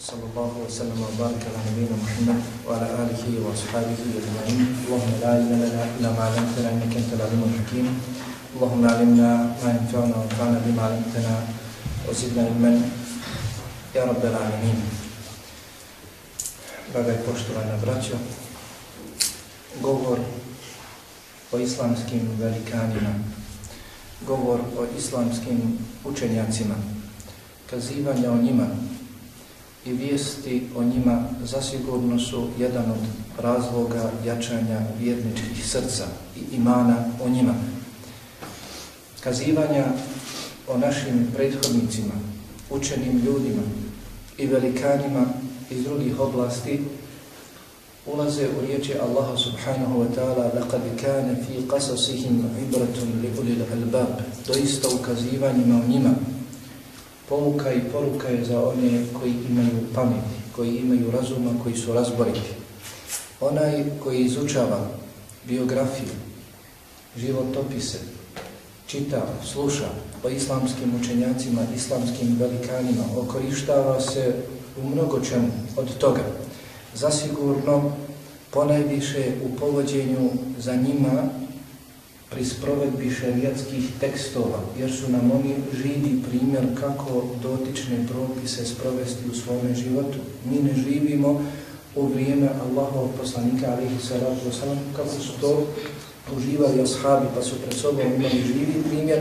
صلى الله وسلم وبارك على نبينا محمد وعلى اله واصحابه اجمعين اللهم لا علم لنا الا ما علمتنا انك انت العليم الحكيم اللهم علمنا ما ينفعنا وانفعنا بما علمتنا وزدنا علما يا رب العالمين Draga i poštovana braćo, govor o islamskim velikanima, govor o islamskim učenjacima, kazivanja o njima i vijesti o njima zasigurno su jedan od razloga jačanja vjerničkih srca i imana o njima. Kazivanja o našim prethodnicima, učenim ljudima i velikanima iz drugih oblasti ulaze u riječi Allaha subhanahu wa ta'ala لَقَدْ كَانَ فِي قَسَسِهِمْ عِبْرَةٌ لِعُلِ الْأَلْبَابِ Doista ukazivanjima o njima pouka i poruka je za one koji imaju pameti, koji imaju razuma, koji su razboriti. Onaj koji izučava biografiju, životopise, čita, sluša o islamskim učenjacima, islamskim velikanima, okorištava se u mnogo čemu od toga. Zasigurno, ponajviše u povođenju za njima pri sprovedbi šerijatskih tekstova, jer su nam oni živi primjer kako dotične propise sprovesti u svome životu. Mi ne živimo u vrijeme Allahov poslanika, alihi salatu wasalam, kako su to uživali ashabi, pa su pred sobom imali živi primjer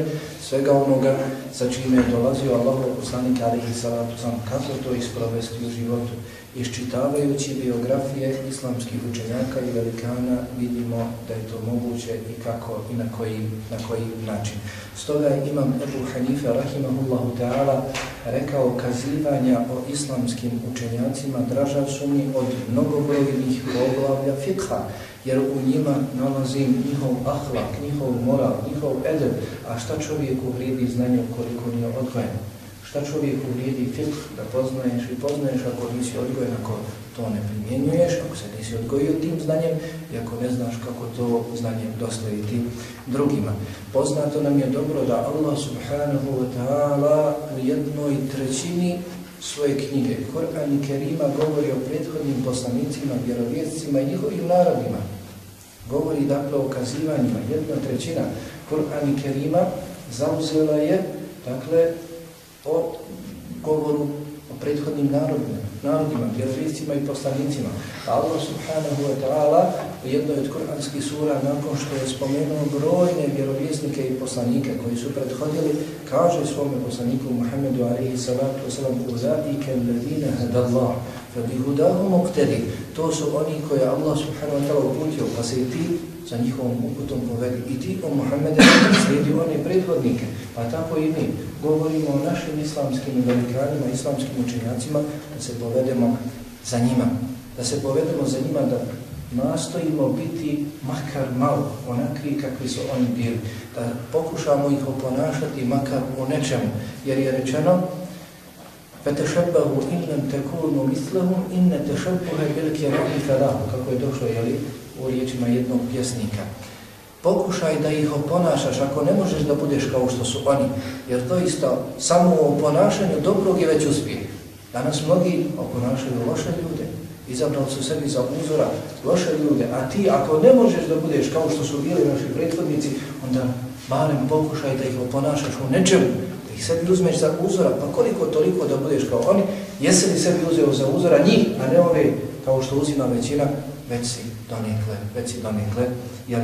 svega onoga sa čime je dolazio Allahov poslanik, alihi salatu sam kako to isprovesti u životu iščitavajući biografije islamskih učenjaka i velikana vidimo da je to moguće i kako i na koji, na koji način. Stoga je imam Ebu Hanife rahimahullahu ta'ala rekao kazivanja o islamskim učenjacima draža su mi od mnogobrojnih poglavlja fikha, jer u njima nalazim njihov ahlak, njihov moral, njihov edeb, a šta čovjeku vrijedi znanje koliko nije odgojen šta čovjeku vrijedi fiqh da poznaješ i poznaješ ako nisi odgojen, ako to ne primjenjuješ, ako se nisi odgojio tim znanjem i ako ne znaš kako to znanje dostaviti drugima. Poznato nam je dobro da Allah subhanahu wa ta'ala u jednoj trećini svoje knjige, Kur'an i Kerima, govori o prethodnim poslanicima, vjerovjescima i njihovim narodima. Govori dakle o kazivanjima. Jedna trećina Kur'an i Kerima zauzela je dakle, o govoru o prethodnim narodima, narodima, vjerovjescima i poslanicima. Pa Allah subhanahu wa ta'ala u jednoj od koranskih sura, nakon što je spomenuo brojne vjerovjesnike i poslanike koji su prethodili, kaže svome poslaniku Muhammedu alaihi salatu wasalam Uzadike alladine hadallah, fa bihudahu muqtedi. To su oni koje Allah subhanahu wa ta'ala uputio, pa se i ti za njihovom uputom povedi. I ti, o Muhammede, slijedi one prethodnike, pa tako i mi govorimo o našim islamskim velikanima, islamskim učenjacima, da se povedemo za njima. Da se povedemo za njima, da nastojimo biti makar malo onakvi kakvi su oni bili. Da pokušamo ih oponašati makar u nečemu. Jer je rečeno فَتَشَبَّهُ إِنْ لَمْ تَكُونُ مِثْلَهُمْ إِنَّ تَشَبُّهَ بِلْكِ رَبِّ فَرَهُ Kako je došlo jeli, u riječima jednog pjesnika. Pokušaj da ih oponašaš ako ne možeš da budeš kao što su oni, jer to isto samo u oponašanju dobrog je već uspjeh. Danas mnogi oponašaju loše ljude, izabrali su sebi za uzora loše ljude, a ti ako ne možeš da budeš kao što su bili naši prethodnici, onda barem pokušaj da ih oponašaš u nečemu, da ih sebi uzmeš za uzora, pa koliko toliko da budeš kao oni, jesi li sebi uzeo za uzora njih, a ne ove kao što uzima većina, već si donekle, već si donekle, jel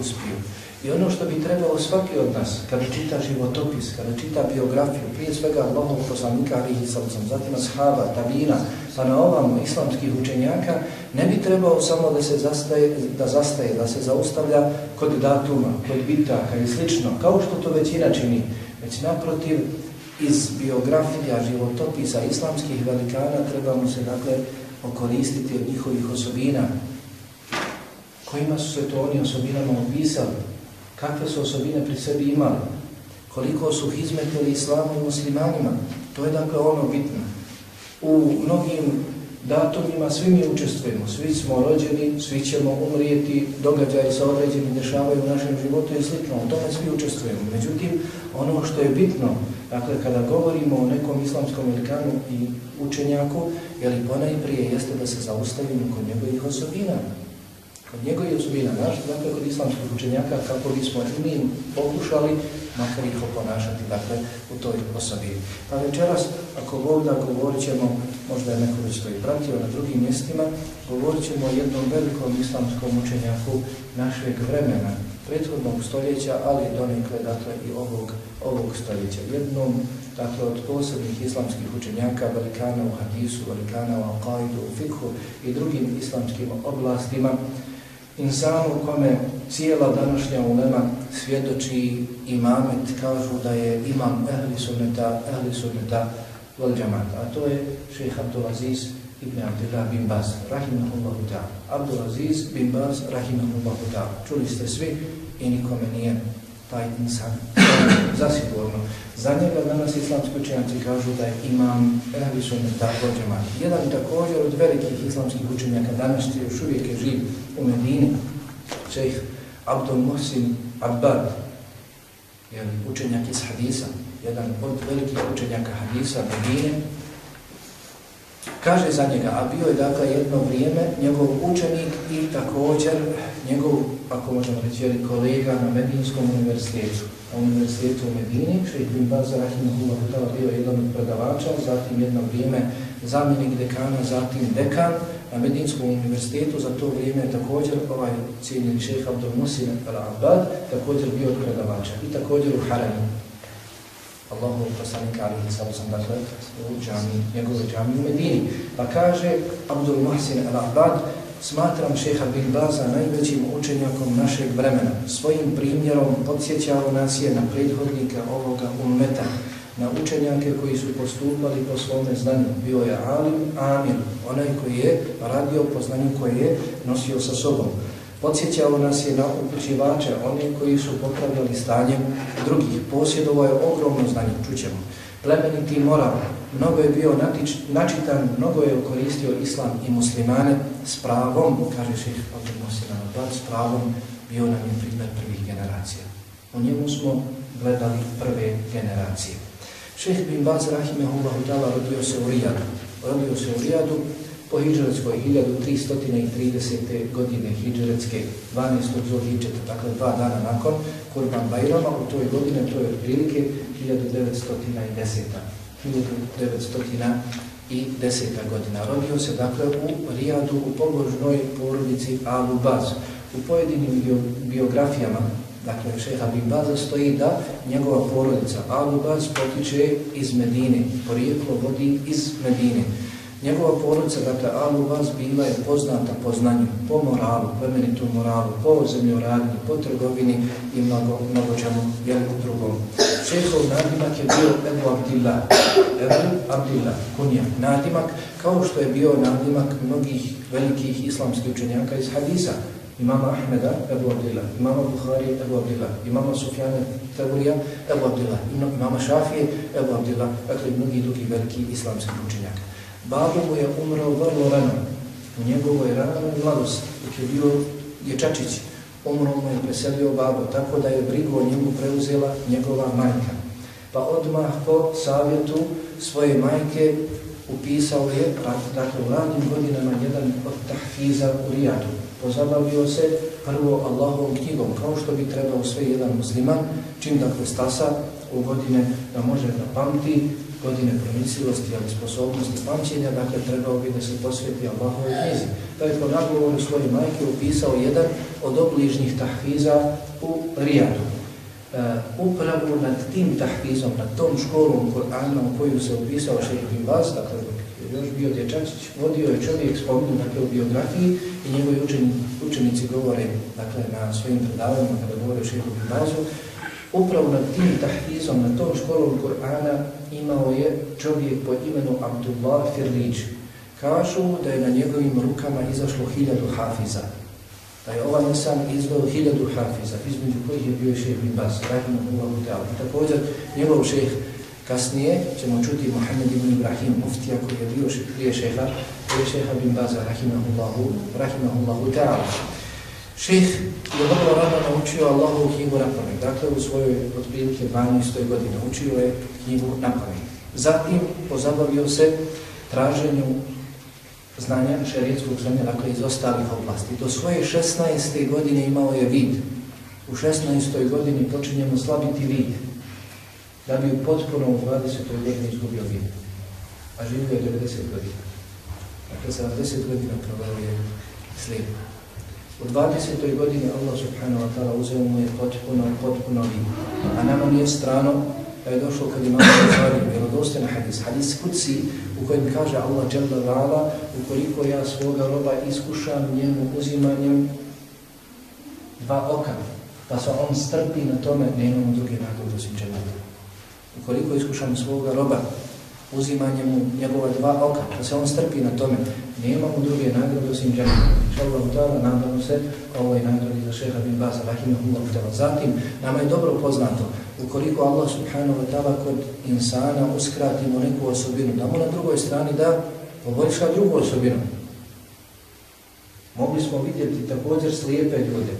uspiju. I ono što bi trebalo svaki od nas, kada čita životopis, kada čita biografiju, prije svega Allahov poslanika Alihi Salcom, zatim ashaba, tabina, pa na ovam islamskih učenjaka, ne bi trebalo samo da se zastaje, da zastaje, da se zaustavlja kod datuma, kod bitaka i slično, kao što to većina čini, već naprotiv, iz biografija, životopisa islamskih velikana trebamo se dakle okoristiti od njihovih osobina, kojima su se to oni osobinama opisali, kakve su osobine pri sebi imali, koliko su izmetili islamu i muslimanima, to je dakle ono bitno. U mnogim datumima svi mi učestvujemo, svi smo rođeni, svi ćemo umrijeti, događaji se određeni dešavaju u našem životu i slično, u tome svi učestvujemo. Međutim, ono što je bitno, Dakle, kada govorimo o nekom islamskom velikanu i učenjaku, je li ponajprije jeste da se zaustavimo kod njegovih osobina. Od njegovih osobina, naš, dakle, kod islamskih učenjaka, kako bismo i mi pokušali makar ih oponašati, dakle, u toj osobini. Pa večeras, ako Bog da govorit ćemo, možda je neko već to i pratio na drugim mjestima, govorit ćemo o jednom velikom islamskom učenjaku našeg vremena, prethodnog stoljeća, ali donekle, dakle, i ovog, ovog stoljeća. Jednom, dakle, od posebnih islamskih učenjaka, velikana u hadisu, velikana u akaidu, u fikhu i drugim islamskim oblastima, insanu kome cijela današnja ulema svjedoči imamet, kažu da je imam ehli sunneta, ehli sunneta vel džamata, a to je šeha Abdulaziz ibn Abdullah bin Baz, rahimahullahu ta'ala. Abdulaziz bin Baz, rahimahullahu ta'ala. Čuli ste svi i nikome nije taj insan zasigurno. Za njega danas islamski učenjaci kažu da je imam ehli sunneta vel. Jedan također od velikih islamskih učenjaka danas je još uvijek je živ u Medini, šejh Abdul Muhsin Abbad, je učenjak iz hadisa, jedan od velikih učenjaka hadisa Medine, kaže za njega, a bio je dakle jedno vrijeme njegov učenik i također njegov, ako možemo reći, kolega na Medinskom univerzitetu. Na univerzitetu u Medini, šeht bin Baza Rahimahullah bio jedan od predavača, zatim jedno vrijeme zamjenik dekana, zatim dekan, na Medinskom univerzitetu za to vrijeme također ovaj cijeljeni šeha Abdul Musin al-Abbad također bio predavača i također u Haranu. Allahov poslanik alihi sallam sam dakle u džami, njegove džami u Medini. Pa kaže Abdul Muhsin al-Abad, smatram šeha Bin Baza najvećim učenjakom našeg vremena. Svojim primjerom podsjećao nas je na prethodnika ovoga ummeta na učenjake koji su postupali po svome znanju. Bio je Alim Amir, onaj koji je radio po znanju koje je nosio sa sobom. Podsjećao nas je na upućivače, oni koji su popravljali stanje drugih. Posjedovo je ogromno znanje, čućemo. Plemeniti moral, mnogo je bio natič, načitan, mnogo je koristio islam i muslimane s pravom, kaže šeht Abdel Mosinan, s pravom bio nam je primjer prvih generacija. U njemu smo gledali prve generacije. Šeh bin Baz Rahimehullahu Udala rodio se u Rijadu. Rodio se u Rijadu po hijđaretskoj 1330. godine hijđaretske 12. zohidžeta, dakle dva dana nakon Kurban Bajrama, u toj godine, to je otprilike 1910. 1910. godina. Rodio se dakle u Rijadu, u pobožnoj porodici Alu Baz. U pojedinim biografijama Dakle, šeha bin Baza stoji da njegova porodica Abu Baz potiče iz Medine, porijeklo vodi iz Medine. Njegova porodica, dakle, Alu Baz bila je poznata po znanju, po moralu, po emenitu moralu, po zemljoradnji, po trgovini i mnogo, mnogo čemu jednom drugom. Šehov nadimak je bio Ebu Abdillah, Ebu Abdillah, kunja, nadimak, kao što je bio nadimak mnogih velikih islamskih učenjaka iz hadisa imama Ahmeda, Ebu Abdillah, imama Bukhari, Ebu Abdillah, imama Sufjana Taburija, Ebu Abdillah, imama Šafije, Ebu Abdillah, dakle i mnogi drugi veliki islamski učenjaka. Babo mu je umrao vrlo rano, u njegovoj ranoj mladosti, dok je bio dječačić, Umro mu je preselio babo, tako da je brigu o njemu preuzela njegova majka. Pa odmah po savjetu svoje majke upisao je, pa, dakle u radnim godinama, jedan od tahfiza u Rijadu, pozabavio se prvo Allahovom knjigom, kao što bi trebao sve jedan musliman, čim dakle stasa u godine da može da pamti, godine promislivosti, ali sposobnosti pamćenja, dakle trebao bi da se posveti Allahove knjizi. Pa je po nagovoru svoje majke upisao jedan od obližnjih tahfiza u Rijadu. E, uh, upravo nad tim tahfizom, nad tom školom Kur'ana u koju se upisao šehr bin Baz, dakle još bio dječačić, vodio je čovjek spomenu dakle, u biografiji i njegovi učeni, učenici govore dakle, na svojim predavanjima kada govore o šehu Bazu, upravo nad tim tahfizom, na tom školom Kur'ana imao je čovjek po imenu Abdullah Firlić. Kažu da je na njegovim rukama izašlo hiljadu hafiza. Da je ovaj insan izveo hiljadu hafiza, između kojih je bio šeheh bin Bas, rahimahullahu ta'ala. Također, njegov šeheh Kasnije ćemo čuti Mohamed ibn Ibrahim, muftija koji je bio prije šeha, prije šeha bin Baza, rahimahullahu, rahimahullahu ta'ala. Ših je vrlo rano naučio Allahovu knjigu na pamet. Dakle, u svojoj otprilike 12. godine učio je knjigu na pamet. Zatim pozabavio se traženju znanja šerijetskog znanja, dakle iz ostalih oblasti. Do svoje 16. godine imao je vid. U 16. godini počinjemo slabiti vid, da bi u potpuno u 20. godini izgubio vid. A živio je 90 godina. Dakle, 70 godina provao je slijep. U 20. godini Allah subhanahu wa ta'ala uzeo mu je potpuno, potpuno vid. A nama nije strano da je došlo kad imamo Bukhari, vjerodostojna hadis, hadis kuci u kojem kaže Allah dželle vala, ukoliko ja svoga roba iskušam njemu uzimanjem dva oka, pa se on strpi na tome, ne imamo druge nagrode osim dželada. Ukoliko iskušam svoga roba uzimanjem mu njegova dva oka, da se on strpi na tome, Nema mu druge nagrade osim dželada. Šallahu ta'ala, nadamo se ovoj nagradi za šeha bin Baza, rahimahullahu ta'ala. Zatim, nama je dobro poznato ukoliko Allah subhanahu wa ta'ala kod insana uskrati mu neku osobinu, da mu na drugoj strani da poboljša drugu osobinu. Mogli smo vidjeti također slijepe ljude,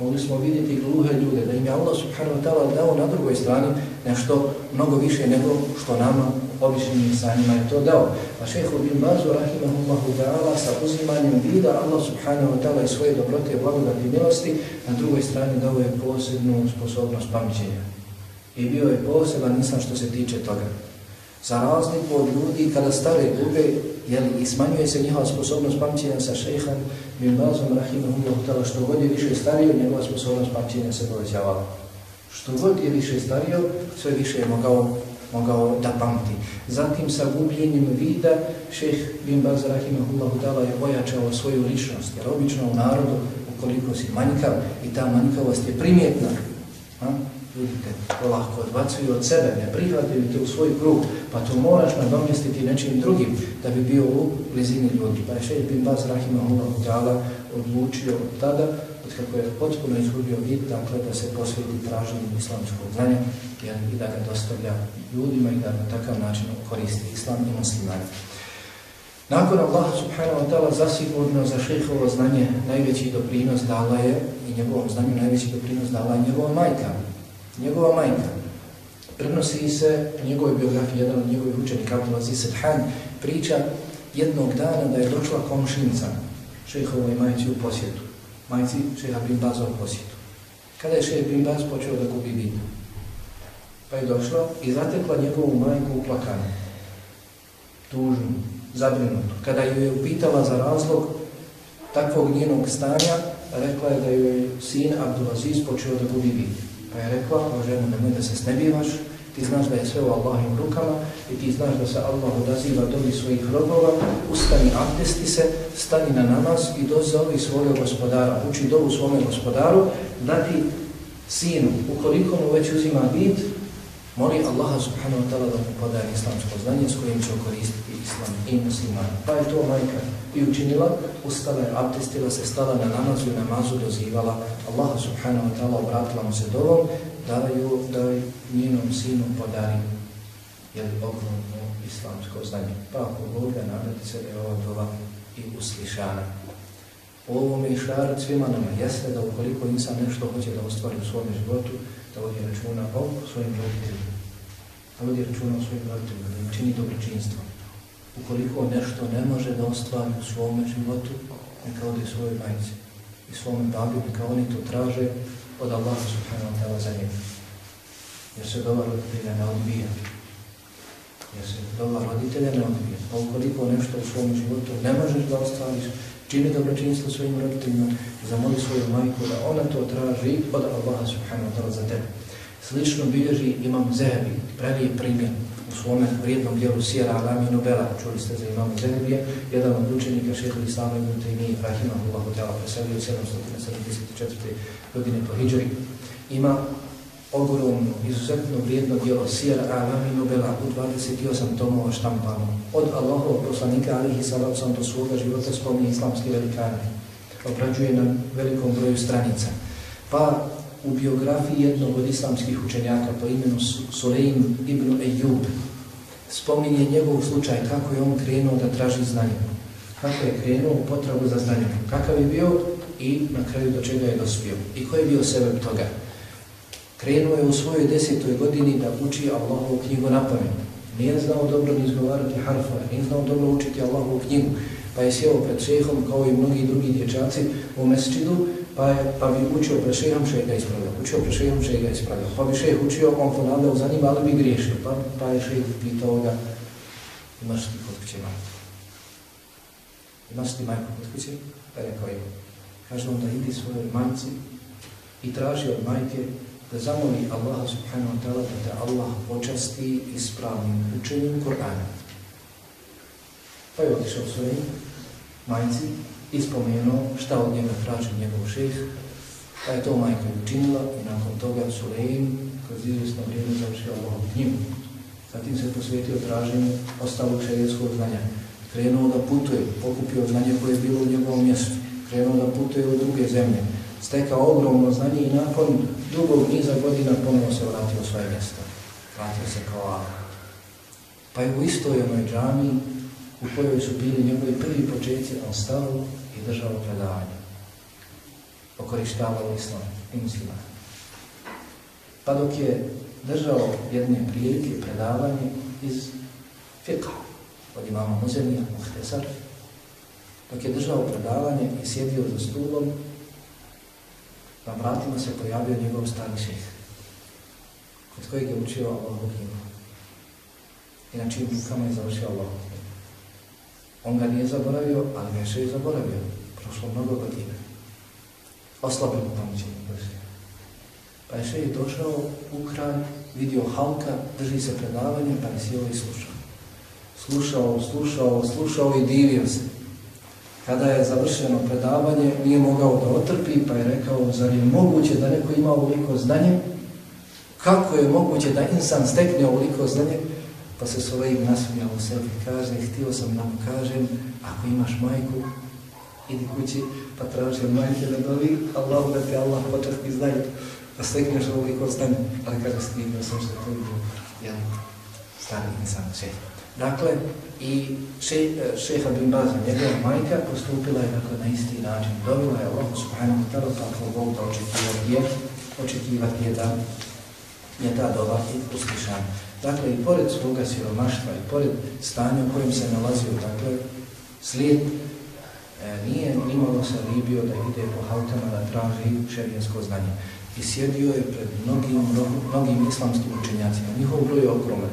mogli smo vidjeti gluhe ljude, da im je Allah subhanahu wa ta'ala dao na drugoj strani nešto mnogo više nego što nama običnim insanima je to dao. A šeho bin Bazu rahimahullahu ta'ala sa uzimanjem vida Allah subhanahu wa ta'ala i svoje dobrote, blagodati i milosti na drugoj strani dao je posebnu sposobnost pamćenja i bio je poseban insan što se tiče toga. Za razliku od ljudi kada stare gube jeli, i smanjuje se njihova sposobnost pamćenja sa šejhan bin Bazom Rahimahullahu ta'ala, što god je više stario, njegova sposobnost pamćenja se povećavala. Što god je više stario, sve više je mogao, mogao da pamti. Zatim sa gubljenjem vida šeh bin Baz Rahimahullahu dala je ojačao svoju ličnost, jer obično u narodu ukoliko si manjkav i ta manjkavost je primjetna, ha? vidite, lahko odbacuju od sebe, ne prihvataju te u svoj krug, pa to moraš nadomjestiti nečim drugim da bi bio u blizini ljudi. Pa je šeh bin Baz Rahimahullahu dala odlučio od tada, od kako je potpuno izgubio vid, dakle da se posveti traženju islamskog znanja jer, i da ga dostavlja ljudima i da na takav način koristi islam i muslimani. Nakon Allah subhanahu wa ta'ala zasigurno za šehovo znanje najveći doprinos dala je i njegovom znanju najveći doprinos dala je njegova majka, njegova majka. Prenosi se u njegovoj biografiji, jedan od njegovih učenika, Abdulaziz Sedhan, priča jednog dana da je došla komšinica šehovoj majci u posjetu majci šeha Bin Baza u posjetu. Kada je šeha Bin Baz počeo da gubi vid. Pa je došla i zatekla njegovu majku u plakanu. Tužnu, zabrinutu. Kada ju je upitala za razlog takvog njenog stanja, rekla je da je sin Abdulaziz počeo da gubi vid. Pa je rekla, o ženu, nemoj da se snebivaš, ti znaš da je sve u Allahim rukama i ti znaš da se Allah odaziva dobi svojih robova, ustani, abdesti se, stani na namaz i dozovi svojeg gospodara, uči dovu svome gospodaru, da ti sinu, ukoliko mu već uzima vid, moli Allaha subhanahu wa ta'ala da mu podaje islamsko znanje s kojim će koristiti islam i musliman. Pa je to majka i učinila, ustala je, abdestila se, stala na namazu i namazu dozivala. Allaha subhanahu wa ta'ala, obratila mu se dovom, da ju, da njenom sinu podari jel, ogromno islamsko znanje. Pa ako Boga nadati se da je ova dova i uslišana. U mi je šarat svima nama jeste da ukoliko insan nešto hoće da ostvari u svom životu, da vodi računa o svojim roditeljima. Da vodi računa o svojim roditeljima, da im čini dobročinstvo. Ukoliko nešto ne može da ostvari u svome životu, neka ode svojoj majici i svome babi, neka oni to traže od Allaha subhanahu wa ta'ala za njega. Jer se dobar roditelja ne odbija. Jer se dobar roditelja ne odbija. Pa ukoliko nešto u svom životu ne možeš da ostvariš, čini dobročinstvo svojim roditeljima, zamoli svoju majku da ona to traži od Allaha subhanahu wa ta'ala za tebe. Slično bilježi imam Zehebi, pravi primjer u svome vrijednom dijelu Sijera Alami Nobela, čuli ste za imam Zehebije, jedan od učenika šeha Islama ibn Taymi, Rahimahullahu ta'ala, preselio 774. godine po Hidžri, ima ogromno, izuzetno vrijedno dijelo Sijera Alami Nobela u 28 tomova štampano. Od Allahovog poslanika alihi sallam sam do svoga života spominje islamski velikani. Obrađuje na velikom broju stranica. Pa u biografiji jednog od islamskih učenjaka po imenu Suleim ibn Ejub spominje njegov slučaj kako je on krenuo da traži znanje. Kako je krenuo u potragu za znanje. Kakav je bio? i na kraju do čega je dospio. I ko je bio sebe toga? Krenuo je u svojoj desetoj godini da uči Allahovu knjigu na pamet. Nije znao dobro ni izgovarati harfa, nije znao dobro učiti Allahovu knjigu. Pa je sjeo pred šehom kao i mnogi drugi dječaci u mesčidu, pa, je, pa bi učio pre šehom, šeha ga ispravljao. Učio pre šehom, šeha ga ispravljao. Pa bi šeh učio, on ponavljao za njim, ali bi griješio. Pa, pa je šeh pitao ga, imaš ti kod kuće majku? Imaš ti majku kod kuće? Pa je rekao je, Kaže onda idi svojoj majci i traži od majke da zamoli Allaha subhanahu wa ta'ala da te Allah počasti ispravnim učenjem Kur'ana. Pa je otišao svojim majci ispomenuo šta od njega traži njegov šeh, pa je to majka učinila i nakon toga Sulejim kroz izvjesno vrijeme završio Allahom knjigu. Zatim se posvetio traženju ostalog šerijetskog znanja. Krenuo da putuje, pokupio znanje koje je bilo u njegovom mjestu. Krenuo da putuje u druge zemlje. Stekao ogromno znanje i nakon dugog niza godina ponovno se vratio u svoje mjesto. Vratio se kao Allah. Pa je u istoj onoj džami u kojoj su bili njegovi prvi početci, on stao i držao predavanje. Okorištavao islam i muslimana. Pa dok je držao jedne prilike predavanje iz fiqha od imama Muzemija, Muhtesar, dok je držao predavanje i sjedio za stulom, na vratima se pojavio njegov stari šeh, kod kojeg je učio Allahu knjigu. I na čijim rukama je završio Allahu. On ga nije zaboravio, ali ga je zaboravio. Prošlo mnogo godina. Oslabilo pamćenje prste. Pa je došao u kraj, vidio halka, drži se predavanje, pa je sjeo i slušao. Slušao, slušao, slušao i divio se. Kada je završeno predavanje, nije mogao da otrpi, pa je rekao, zar je moguće da neko ima ovoliko znanje? Kako je moguće da insan stekne ovoliko znanje? Pa se Sulejim nasmijao u sebi, kaže, htio sam da mu kažem, ako imaš majku, idi kući, pa traži od majke da dovi, Allah da te Allah počasti znaju, da stekneš ovaj ovoliko znanje. Ali kaže, stvidio sam što to je bilo, jel, stari insan, šeh. Dakle, i še, e, šeha bin Baza, njegova majka, postupila je dakle, na isti način. Dobila je Allah subhanahu wa ta'ala, pa tako Bog da očekivati je, očekivati je da je ta doba i uslišana. Dakle, i pored svoga siromaštva, i pored stanja u kojem se nalazio, dakle, slijed e, nije nimalo se libio da ide po hautama da traži šerijansko znanje. I sjedio je pred mnogim, mnogim islamskim učenjacima. Njihov broj je ogroman.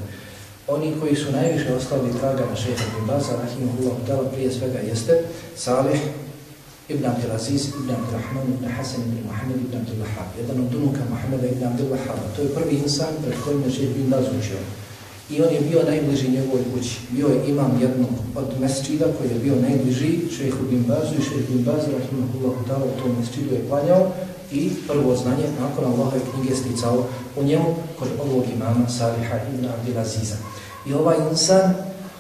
Oni koji su najviše ostali traga na šeha bin Baza, rahimahullah, prije svega jeste Salih ibn Abdelaziz ibn Abdelrahman ibn Hasan ibn Muhammed ibn Abdelwahab, jedan od unuka Muhammeda ibn Abdelwahaba. To je prvi insan pred kojim je šeha bin Baz učio. I on je bio najbliži njegovoj kući. Bio je imam jednog od mesčida koji je bio najbliži šehu bin Bazu i Šehu bin Baz, rahimahullahu ta'ala, u tom mesčidu je klanjao i prvo znanje nakon Allahove knjige sticao u njemu kod ovog imama Saliha ibn Abdelaziza. I ovaj insan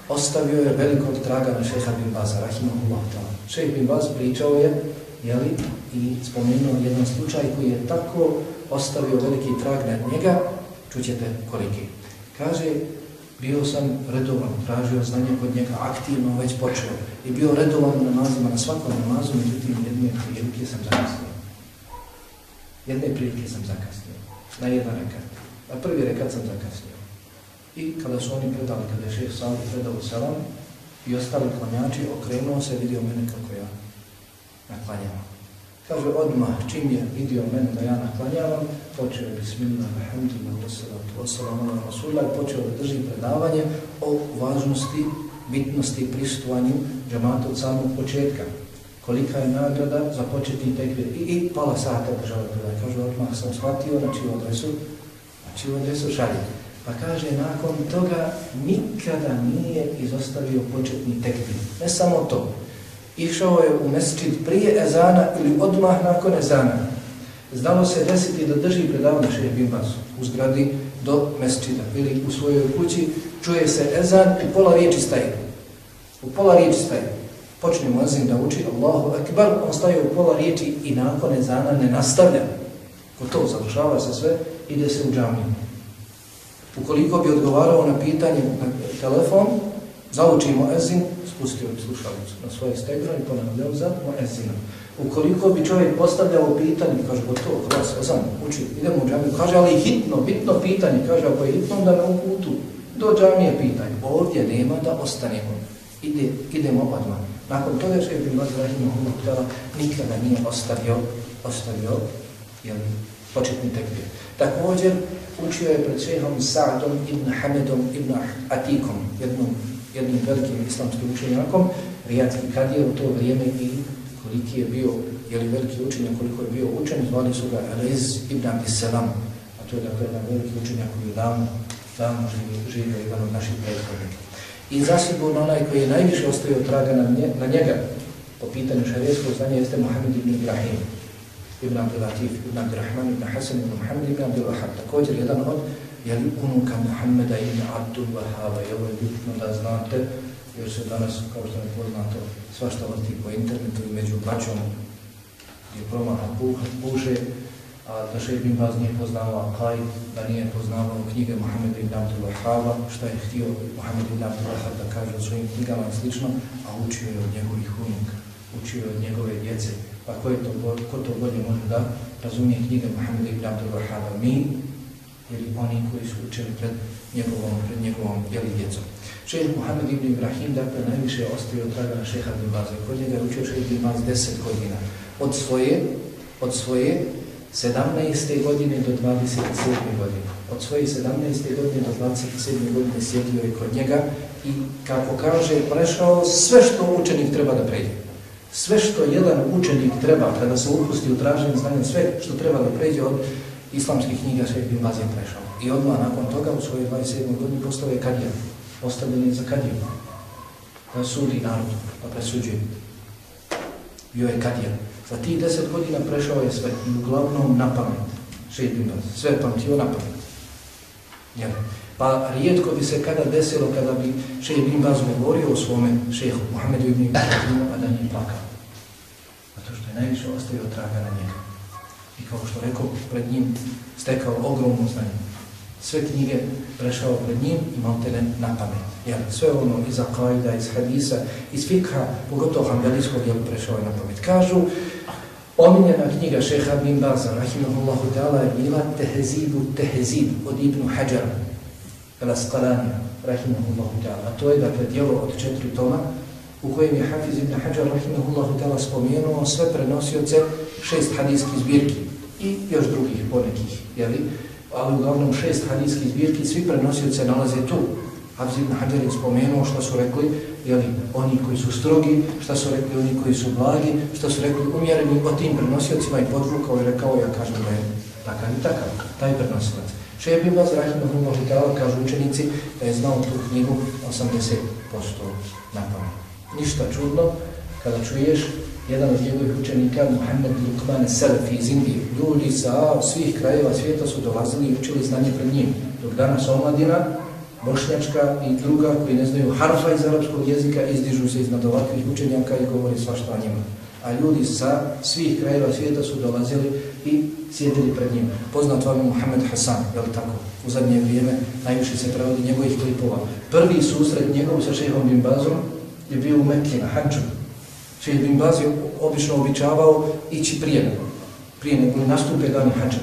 ostavio je velikog traga na šeha bin Baza, rahimahullahu ta'ala. Šeh bin Baz pričao je, jeli, i spomenuo jedan slučaj koji je tako ostavio veliki trag na njega, čućete koliki. Kaže, bio sam redovan, tražio znanje kod njega, aktivno već počeo. I bio redovan na namazima, na svakom namazu, međutim jedne prilike sam zakasnio. Jedne prilike sam zakasnio, na jedan rekat. Na prvi rekat sam zakasnio. I kada su oni predali, kada je šef Sali predao selam i ostali klanjači, okrenuo se, vidio mene kako ja naklanjavam. Kaže, odmah, čim je vidio mene da ja naklanjavam, počeo je bismillah, alhamdulillah, wassalatu, wassalamu ala rasulullah, počeo da drži predavanje o važnosti, bitnosti, pristovanju džamata od samog početka. Kolika je nagrada za početni tekvir. I, i pala sata država predavanja. Kaže, odmah sam shvatio na čiju adresu, na čiju adresu šalje. Pa kaže, nakon toga nikada nije izostavio početni tekbir. Ne samo to. Išao je u mesčid prije ezana ili odmah nakon ezana. Znalo se desiti da drži predavno šehe Bimbasu u zgradi do mesčita ili u svojoj kući. Čuje se ezan i pola riječi staje. U pola riječi staje. Počne muazin da uči Allahu Akbar, on staje u pola riječi i nakon ezana ne nastavlja. Ko to završava se sve, ide se u džamiju. Ukoliko bi odgovarao na pitanje na telefon, zauči muezin, spustio bi slušalicu na svoje stegno i ponavljao za muezinom. Ukoliko bi čovjek postavljao pitanje, kaže, gotovo, hvala osam, uči, idemo u džamiju, kaže, ali hitno, bitno pitanje, kaže, ako je hitno, da na uputu, do džamije pitanje. Ovdje nema da ostanemo, Ide, idemo odmah. Nakon toga što je bin Baz Rahimahullah nikada nije ostavio, ostavio, jel, početni tekbir. Također, učio je pred šehom Sa'dom ibn Hamedom ibn Atikom, jednom, jednim velikim islamskim učenjakom, rijatski kad je u to vrijeme i koliki je bio, je li veliki učenjak, koliko je bio učen, zvali su ga Rez ibn Abdisalam, a to je dakle jedan veliki učenjak koji je davno, davno živio, živio jedan od naših prethodnika. I zasigurno onaj koji je najviše ostavio traga na, nje, na njega po pitanju šarijeskog znanja jeste Mohamed ibn Ibrahim, ibn Abdel Latif, ibn Abdel Rahman, ibn Hasan, ibn Muhammed, ibn Abdel Wahab. Također jedan od jeli unuka Muhammeda ibn Abdul Wahaba. I ovo je bitno da znate, jer se danas, kao što je poznato, svašta vrti po internetu i među braćom je promaha puše, a da še ibn Baz nije poznao Akaj, da nije poznavao knjige Muhammeda ibn Abdul Wahaba, šta je htio Muhammed ibn Abdul Wahab da kaže o svojim knjigama i slično, a učio je od njegovih unuka, učio je od njegove djece, Pa ko, je to, ko to bolje može da razumije knjige Muhammed ibn Abdul Wahhab Amin ili oni koji su učili pred njegovom, pred njegovom jeli djecom. Šejh Muhammed ibn Ibrahim, dakle, najviše ostavio traga na šeha ibn Baza. Kod njega je učio šeha ibn Baz 10 godina. Od svoje, od svoje 17. godine do 27. godine. Od svoje 17. godine do 27. godine sjedio je kod njega i, kako kaže, prešao sve što učenik treba da pređe sve što jedan učenik treba kada se upusti u traženje znanja, sve što treba da pređe od islamskih knjiga sve bi mazim prešao. I odmah nakon toga u svojoj 27. godini postao je kadija, ostavljen je za kadiju, da sudi narodu, da presuđuje. Bio je kadija. Za tih deset godina prešao je sve i uglavnom na pamet, šeit sve pamtio na pamet. Jel? Pa rijetko bi se kada desilo kada bi šejh Ibn Baz govorio o svome šejhu Muhammedu Ibn Ibrahimu, a da nije plakao. Zato što je najviše ostavio traga na njega. I kao što rekao, pred njim stekao ogromno znanje. Sve knjige prešao pred njim i malo na pamet. Jer sve ono iz Akajda, iz Hadisa, iz Fikha, pogotovo Hanbelijskog, jel prešao je na pamet. Kažu, omiljena knjiga šeha Ibn Baza, rahimahullahu ta'ala, je bila Tehezibu Tehezib od Ibnu Hajara. Al-Asqalani, rahimahullahu ta'ala. To je dakle dijelo od četiri toma u kojem je Hafiz ibn Hajar, rahimahullahu ta'ala, spomenuo sve prenosioce šest hadijskih zbirki i još drugih ponekih, jeli? ali uglavnom šest hadijskih zbirki, svi prenosioce nalaze tu. Hafiz ibn Hajar je spomenuo što su rekli jeli, oni koji su strogi, što su rekli oni koji su blagi, što su rekli umjereni o tim prenosiocima i podvukao i rekao, ja kažem da je takav i takav, taj prenosioc. Šebi Baz Rahimahullah Hidala kažu učenici da je znao tu knjigu 80% na pamet. Ništa čudno kada čuješ jedan od njegovih učenika, Muhammed Lukman Selefi iz Indije. Ljudi sa svih krajeva svijeta su dolazili i učili znanje pred njim. Dok danas omladina, bošnjačka i druga koji ne znaju harfa iz arapskog jezika izdižu se iznad ovakvih učenjaka i govori svašta o njima. A ljudi sa svih krajeva svijeta su dolazili i sjedili pred njim. Poznat vam je Muhammed Hasan, je li tako? U zadnje vrijeme najviše se prevodi njegovih klipova. Prvi susret njegov sa šehom Bin Bazom je bio u Mekke na Hadžu. Šeh Bin Baz je obično običavao ići prije nego. Prije nego li nastupe dani Hadža.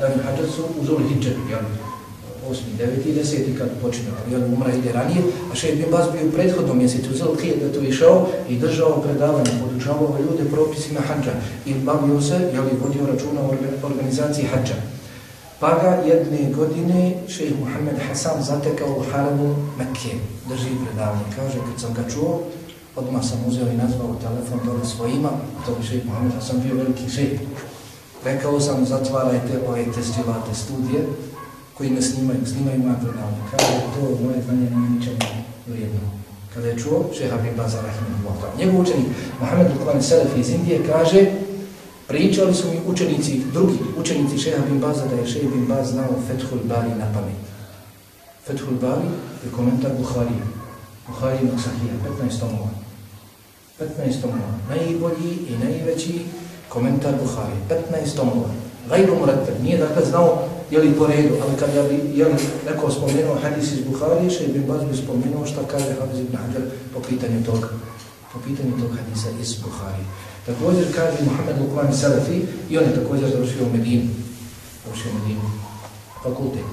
Dani Hadža su uzeli Hidžer, jel? 8. 9. i 10. kad počne, ali umra ide ranije, a šeht bin Baz bio u prethodnom mjesecu, uzelo prije da tu išao i držao predavanje, podučavao ljude propisima hađa i bavio se, jel je vodio računa o organizaciji hađa. Pa ga jedne godine šeit Muhammed Hasan zatekao u haramu Mekke, drži predavanje. Kaže, kad sam ga čuo, odmah sam uzeo i nazvao telefon dole svojima, to bi šeit Muhammed Hasan bio veliki šeit. Rekao sam, zatvarajte ove testivate studije, koji me snimaju, snimaju moja predavanja. Kaže, to moje znanje nije ničemu vrijedno. Kada je čuo, šeha bin Baza Rahimahullah. Njegov učenik, Mohamed Lukman Selef iz Indije, kaže, pričali su mi učenici, drugi učenici šeha bin Baza, da je šeha bin Baz znao Fethul Bari na pamet. Fethul Bari je komentar Buhari. Buhari ima sahija, 15 tomova. 15 tomova. Najbolji i najveći komentar Buhari. 15 tomova. Gajru Muratber. Nije dakle znao jeli po redu, ali kad ja bi je neko spomenuo hadis iz Buharije, še bi Baz bi spomenuo šta kaže Hafiz ibn Hajar po pitanju tog, po pitanju tog hadisa iz Buharije. Također kaže Muhammed Lukman Salafi i on je također završio u Medinu. Završio u Medinu. Fakultet.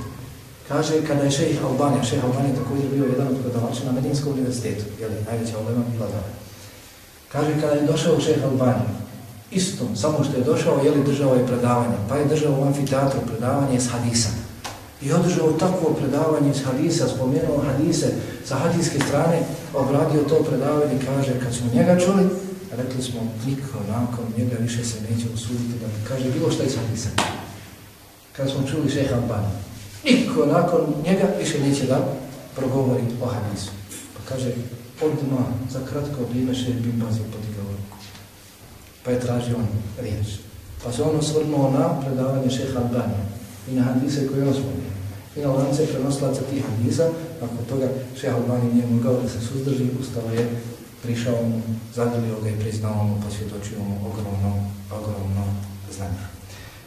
Kaže, kada je šejh Albanija, šejh Albanija također bio jedan od predavača na Medinskom univerzitetu, jeli, najveća ulema bila da. Kaže, kada je došao šejh Albanija, isto, samo što je došao, je li držao je predavanje, pa je držao u amfiteatru predavanje s hadisa. I održao takvo predavanje s hadisa, spomenuo hadise sa hadijske strane, obradio to predavanje i kaže, kad smo njega čuli, rekli smo, niko nakon njega više se neće usuditi da kaže bilo šta iz hadisa. Kad smo čuli šeha Albani, niko nakon njega više neće da progovori o hadisu. Pa kaže, odmah za kratko vrijeme še bin bazio podigao ruku. Pa je tražio on riječ. Pa se on osvrnuo na predavanje šeha Albani i na hadise koje on spomenuo i na lance prenoslaca tih hadisa, ako toga šeha Albani nije mogao da se suzdrži, ustao je, prišao mu, zadalio ga i priznao mu, posvjetočio mu ogromno, ogromno znanje.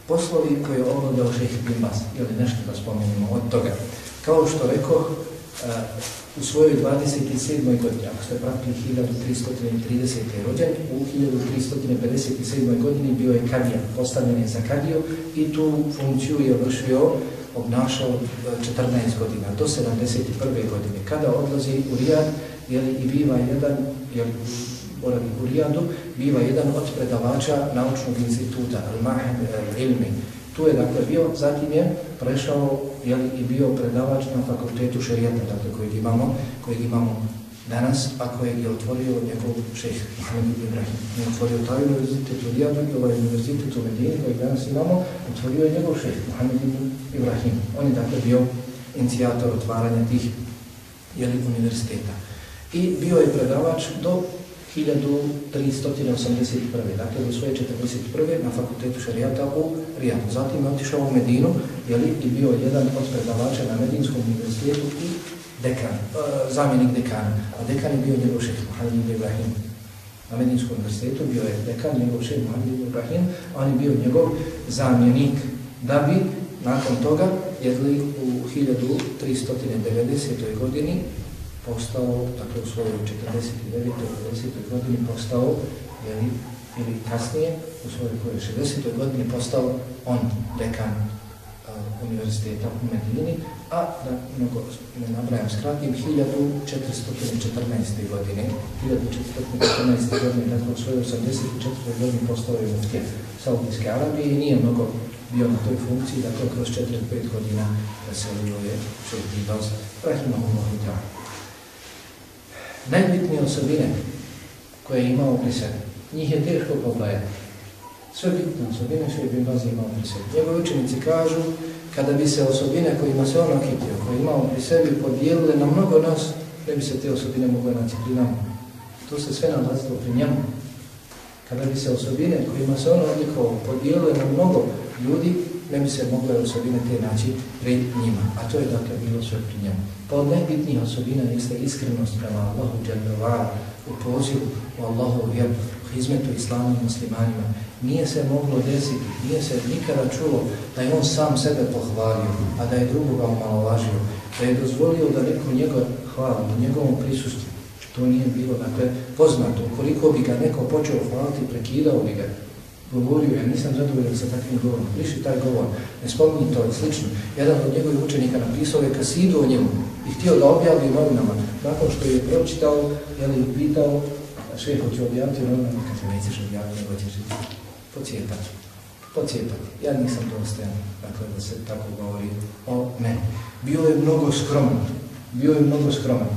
Poslovi koje je obavljao šeha Bimbas, ili nešto da spomenimo od toga. Kao što rekao, u svojoj 27. godini, ako ste pratili 1330. rođen, u 1357. godini bio je kadija, postavljen je za kadiju i tu funkciju je vršio obnašao e, 14 godina, do 71. godine. Kada odlazi u Rijad, jeli, i biva jedan, jeli, boravi u Rijadu, biva jedan od predavača naučnog instituta, Al-Mahem e, Ilmi. Tu je dakle bio, zatim je prešao jel, i bio predavač na fakultetu šerijata, dakle kojeg imamo, kojeg imamo danas, a kojeg je otvorio njegov šeh Mohamed Ibrahim. On je otvorio taj univerzitet u Rijadu i ovaj univerzitet u Medini kojeg danas imamo, otvorio je njegov šeh Mohamed Ibrahim. On je dakle bio inicijator otvaranja tih jeli, univerziteta. I bio je predavač do 1381. Dakle, do svoje 41. na fakultetu šarijata u Rijadu. Zatim je otišao u Medinu jeli, i bio jedan od predavača na Medinskom univerzitetu i dekan, e, zamjenik dekana, a dekan je bio njegov šeh Muhammed Ibrahim. Na Medinskom univerzitetu bio je dekan, njegov šeh Muhammed Ibrahim, a on je bio njegov zamjenik, da bi nakon toga, jedli u 1390. godini, postao, dakle u svojoj 49. 50. godini postao, jeli, ili kasnije, u svojoj 60. godini postao on dekan univerziteta u Medini, a da mnogo ne nabrajam skratim, 1414. godine, 1414. godine, dakle u svojoj 84. godini postao je muftija Saudijske Arabije i nije mnogo bio na toj funkciji, dakle kroz 4-5 godina preselio je šeht Ibaz, rahimahullahu ta'ala. Najbitnije osobine koje je imao pri sebi, njih je teško pogledati. Sve bitne osobine što je Bimbaz imao pri sebi. Njegove učenici kažu, kada bi se osobine kojima se on okitio, koje imao pri sebi, podijelile na mnogo nas, ne bi se te osobine mogle naći pri nama. To se sve nalazilo pri njemu. Kada bi se osobine kojima se on odlikovao podijelile na mnogo ljudi, ne bi se mogle osobine te naći pri njima. A to je dakle bilo sve pri njemu. Pa od najbitnijih osobina jeste iskrenost prema Allahu Đalbevar u pozivu u Allahu vjeru, u hizmetu islamu i muslimanima. Nije se moglo desiti, nije se nikada čulo da je on sam sebe pohvalio, a da je drugoga omalovažio, da je dozvolio da neko njega hvali u njegovom prisustvu. To nije bilo, dakle, poznato. Koliko bi ga neko počeo hvaliti, prekidao bi ga, govorio, ja nisam zadovoljan sa takvim govorom, priši taj govor, ne spomni to i slično. Jedan od njegovih učenika napisao je kasidu o njemu i htio da objavi novinama. Nakon što je pročitao, je li pitao, šeh hoće objaviti novinama, kad se nećeš objaviti, nego ćeš pocijepati. Pocijepati. Ja nisam dostajan, dakle, da se tako govori o meni. Bio je mnogo skroman, bio je mnogo skroman.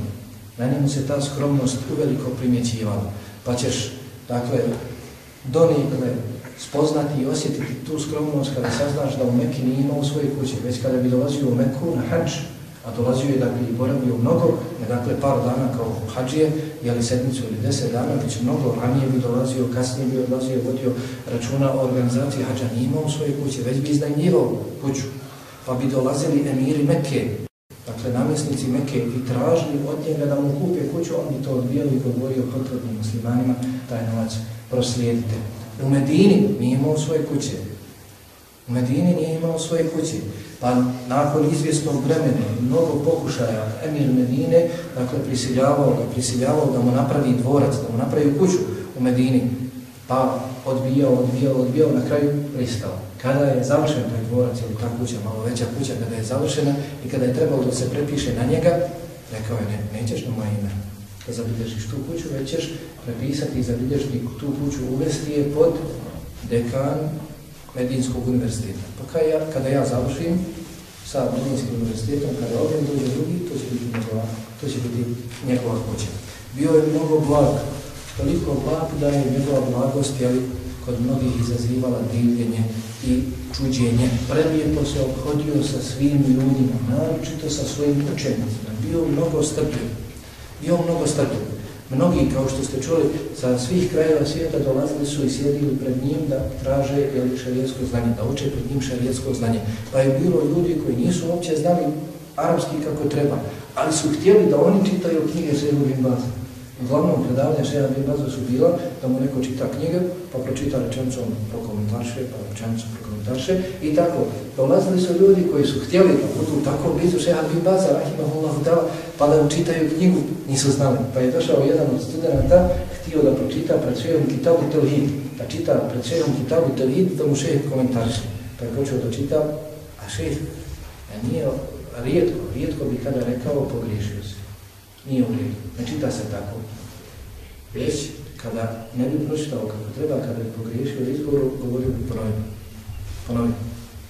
Na njemu se ta skromnost uveliko primjećivala. Pa ćeš, dakle, donikle spoznati i osjetiti tu skromnost kada saznaš da u Mekke nije imao svoje kuće, već kada bi dolazio u Mekku na hađ, a dolazio je da bi boravio mnogo, ne dakle par dana kao hađije, jeli sedmicu ili deset dana, već mnogo ranije bi dolazio, kasnije bi odlazio, vodio računa o organizaciji hađa, nije imao svoje kuće, već bi iznajmljivao kuću, pa bi dolazili emiri Mekke, dakle namjesnici Mekke i tražili od njega da mu kupe kuću, on bi to odbijao i govorio potrebnim muslimanima, taj novac proslijedite. U Medini nije imao svoje kuće. U Medini nije imao svoje kuće. Pa nakon izvjesnog vremena mnogo pokušaja Emir Medine, dakle, prisiljavao ga, prisiljavao da mu napravi dvorac, da mu napravi kuću u Medini. Pa odbijao, odbijao, odbijao, na kraju pristao. Kada je završen taj dvorac ili ta kuća, malo veća kuća, kada je završena i kada je trebalo da se prepiše na njega, rekao je, ne, nećeš na moje ime da zabilježiš tu kuću, već ćeš prepisati i zabilježiti tu kuću, uvesti je pod dekan Medinskog univerziteta. Pa kada ja, kada ja završim sa Medinskim univerzitetom, kada ovdje dođe drugi, to će biti njegova, to će biti njegova kuća. Bio je mnogo blag, toliko blag da je njegova blagost, jeli, kod mnogih izazivala divljenje i čuđenje. Prelijepo se obhodio sa svim ljudima, naročito sa svojim učenicima. Bio mnogo strpljiv. Bio mnogo strpljiv. Mnogi, kao što ste čuli, sa svih krajeva svijeta dolazili su i sjedili pred njim da traže jeli, šarijetsko znanje, da uče pred njim šarijetsko znanje. Pa je bilo ljudi koji nisu uopće znali arapski kako treba, ali su htjeli da oni čitaju knjige Seru Bimbaza. Uglavnom predavanja Šeha Bimbaza su bila da mu neko čita knjige, pa pročita rečenicom prokomentarše, pa rečenicom prokomentarše i tako. Dolazili su ljudi koji su htjeli da budu tako blizu Šeha Bimbaza, Rahimahullah, da, pa da učitaju knjigu, nisu znali. Pa je došao jedan od studenta, htio da pročita pred Šehom Kitabu Telhid, da čita pred Šehom Kitabu Telhid, da mu Šeh komentarše. Pa je počeo da čita, a Šeh e, nije rijetko, rijetko bi kada rekao, pogriješio. Nije u redu, ne čita se tako. Već, kada ne bi pročitao kako treba, kada bi pogriješio izgovoru, govorio bi ponovim. Ponovim.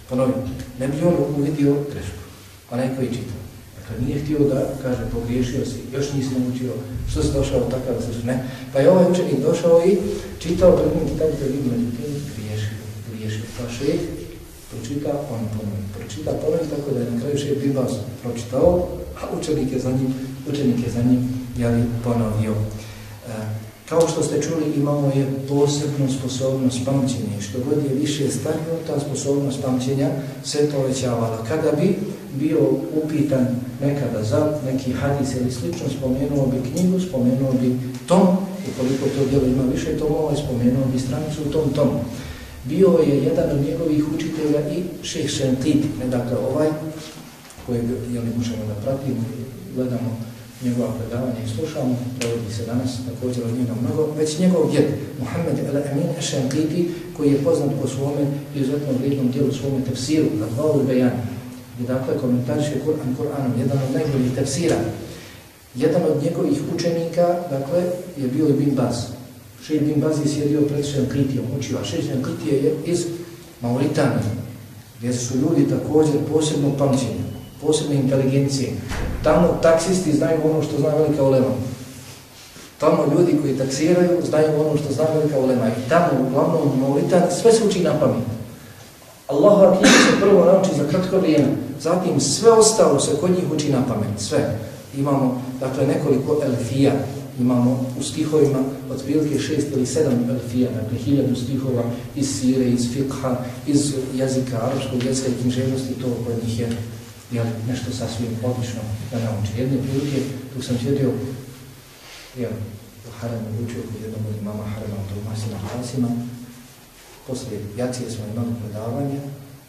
Ponovim. Ne bi on uvidio grešku. Onaj koji čita. Dakle, nije htio da kaže pogriješio si, još nisi naučio što si došao takav da se ne. Pa je ovaj učenik došao i čitao pred njim kitabu da vidim, međutim, griješio, griješio. Pa šeh pročita, on ponovim. Pročita ponovim, tako da je na kraju šeh Bibas pročitao, a učenik je za njim, učenik je za njim, jeli, ponovio. E, Kao što ste čuli, imamo je posebnu sposobnost pamćenja. Što god je više stario, ta sposobnost pamćenja se povećavala. Kada bi bio upitan nekada za neki hadis ili slično, spomenuo bi knjigu, spomenuo bi tom, ukoliko to djelo ima više tomova, spomenuo bi stranicu u tom tomu. Bio je jedan od njegovih učitelja i šeh Šentiti, dakle ovaj, kojeg je li možemo da pratimo, gledamo njegova predavanja i slušamo, dovodi se danas također od njega mnogo, već njegov djed, Muhammed el-Amin Ešentiti, koji je poznat po svome izuzetnom vrijednom dijelu svome tefsiru, na dvalu bejan, i dakle komentariše Kur'an Kur'anom, jedan od najboljih tefsira. Jedan od njegovih učenika, dakle, je bio i Bin Baz. Šeji Bin Baz je sjedio pred Šentitijom, učio, a Šeji Šentitije je iz Mauritanije, gdje su ljudi također posebno pamćenja posebne inteligencije. Tamo taksisti znaju ono što zna velika ulema. Tamo ljudi koji taksiraju znaju ono što zna velika ulema. I tamo, uglavnom, u sve se uči na pamet. Allahu akiju se prvo nauči za kratko vrijeme. Zatim sve ostalo se kod njih uči na pamet. Sve. Imamo, dakle, nekoliko elfija. Imamo u stihovima od prilike šest ili sedam elfija, dakle, hiljadu stihova iz sire, iz fikha, iz jezika, arabskog jezika i književnosti, to kod njih je jel, nešto sasvim odlično da nauči. Jedne prilike, tu sam sjedio, jel, u Haremu učio kod jednog od mama Harema od Masina Hasima, posle jacije smo imali predavanje,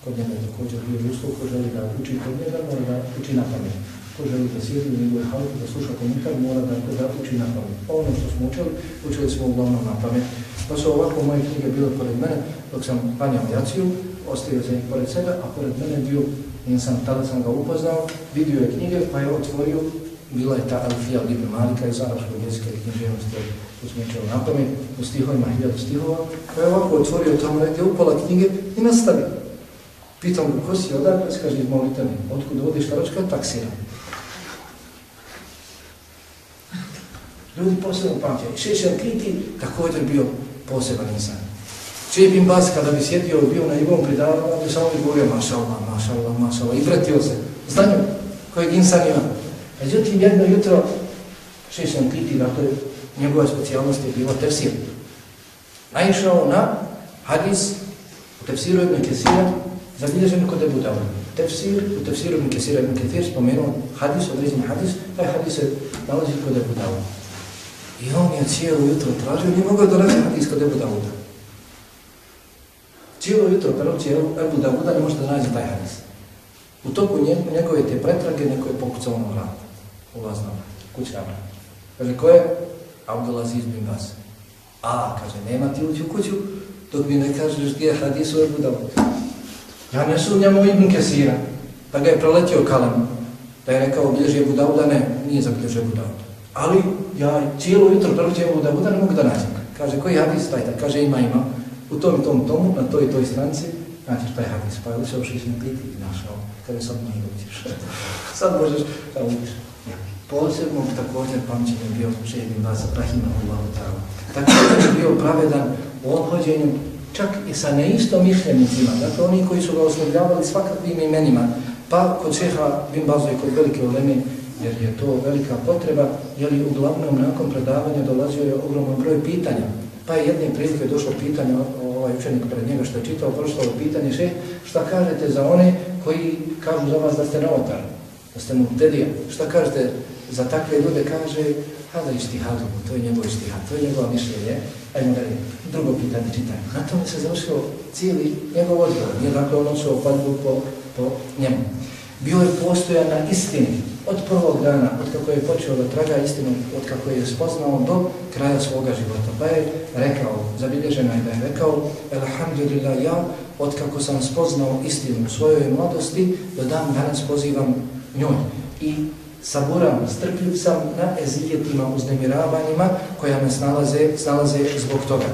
kod njega je također bio uslov, ko želi da uči kod njega, mora da uči na pamet. Ko želi da sjedi u njegove halke, da sluša komentar, mora da, da uči na pamet. Ono što smo učili, učili smo uglavnom na pamet. Pa su ovako moje knjige bile pored mene, dok sam panjao jaciju, ostavio za njih pored sebe, a pored mene bio nisam, tada sam ga upoznao, vidio je knjige, pa je otvorio, bila je ta Alfija od Ibn Malika iz arabskog jezika i književnosti, tu na pamet, u stihovima hiljadu stihova, pa je ovako otvorio tamo negdje upola knjige i nastavio. Pitam ga, ko si odakle, kaže iz Molitani, otkud vodiš očka, taksira. Ljudi posebno pamće. Šešer Kriti također bio poseban insan. Čije bin Bas kada bi sjedio bio na njegovom predavanju, samo bi govorio maša Allah, maša Allah, maša Allah i vratio se znanju kojeg insan ima. Međutim, jedno jutro, še sam piti, dakle, njegova specijalnost je bila tefsir. Naišao na hadis u tefsiru Ibn Kesira, zabilježen kod Ebu Dawud. Tefsir, u tefsiru Ibn Kesira Ibn Kesir spomenuo hadis, određen hadis, taj hadis se nalazi kod Ebu Dawud. I on je cijelo jutro tražio, nije mogao da hadis kod Ebu Dawuda. Cijelo jutro preruči Ebu Davuda ne možete da nađe taj hadis. U toku njegove te pretrage neko je pokucao na vrat. Ulazno kućna vrat. Kaže, ko je? Abdulaziz bin Bas. A, kaže, nema ti ući u kuću, dok mi ne kažeš gdje je hadis u Ebu Davuda. Ja ne sumnjam u Ibn Kesira. Pa ga je preletio kalem, Da je rekao, obilježi Ebu Davuda, ne, nije zabilježi Ebu Davuda. Ali ja cijelo jutro preručujem Ebu Davuda, ne mogu da nađem. Kaže, koji hadis taj? Kaže, ima, ima u tom i tom tomu, na toj i toj stranci, znači taj hadis, pa je ušao što ne piti i našao, kada sad možeš uđeš. sad možeš da učiš. Posebno također pamćenje bio šedim vas, rahimahullahu ta'ala. Također je bio pravedan u odhođenju čak i sa neistom mišljenicima, dakle oni koji su ga oslovljavali svakakvim imenima, pa kod šeha Bin Bazo i kod velike uleme, jer je to velika potreba, jer je uglavnom nakon predavanja dolazio je ogroman broj pitanja. Pa je jednim prilike došlo pitanje, ovaj učenik pred njega što je čitao, prošlo pitanje še, šta kažete za one koji kažu za vas da ste novotar, da ste mu dedija, šta kažete za takve ljude, kaže, hada ištihadu, to je njegov ištihad, to je njegova mišljenje, ajmo dalje, drugo pitanje čitajmo. Na tome se završio cijeli njegov odgovor, nije dakle ono su opadlu po, po njemu. Bio je postojan na istini, od prvog dana, od kako je počeo da traga istinu, od kako je spoznao do kraja svoga života. Pa je rekao, zabilježeno je da je rekao, Alhamdulillah, ja, od kako sam spoznao istinu u svojoj mladosti, do dan danas pozivam njoj. I saburam, strpljiv sam na ezijetima, uznemiravanjima koja me snalaze, snalaze zbog toga.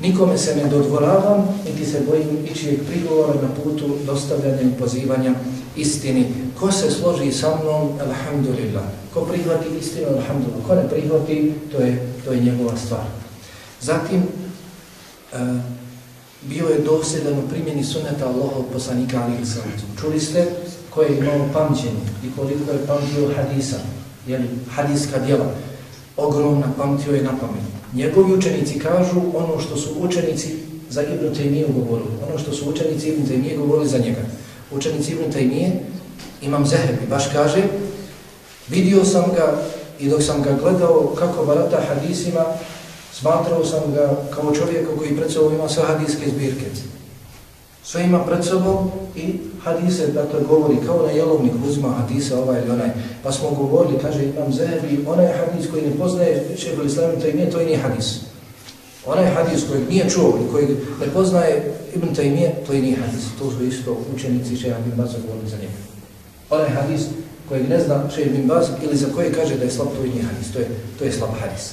Nikome se ne dodvoravam, niti se bojim ičijeg prigovora na putu dostavljanja i pozivanja istini. Ko se složi sa mnom, alhamdulillah. Ko prihvati istinu, alhamdulillah. Ko ne prihvati, to je, to je njegova stvar. Zatim, e, bio je dosljedan u primjeni suneta Allahov poslanika Ali Islamicu. Čuli ste ko je imao pamćenje i koliko je pamtio hadisa, jel, hadiska djela. Ogromna pamtio je na pamet. Njegovi učenici kažu ono što su učenici za Ibn Taymiye govorili, ono što su učenici Ibn Taymiye govorili za njega učenici Ibn Taymije, imam Zehebi, baš kaže, vidio sam ga i dok sam ga gledao kako barata hadisima, smatrao sam ga kao čovjeka koji pred sobom ima sve hadijske zbirke. Sve ima pred sobom i hadise, dakle, govori kao na jelovnik uzima hadisa ovaj ili onaj. Pa smo govorili, kaže imam Zehebi, onaj hadis koji ne poznaje šehr i nije, to i nije hadis. Onaj hadis kojeg nije čuo i kojeg ne poznaje Ibn Taymiye, to i nije hadis. To su isto učenici Šeha Ibn Baza govorili za njega. Onaj hadis kojeg ne zna Šeha Ibn Baza ili za koji kaže da je slab, to i nije hadis. To je, to je slab hadis.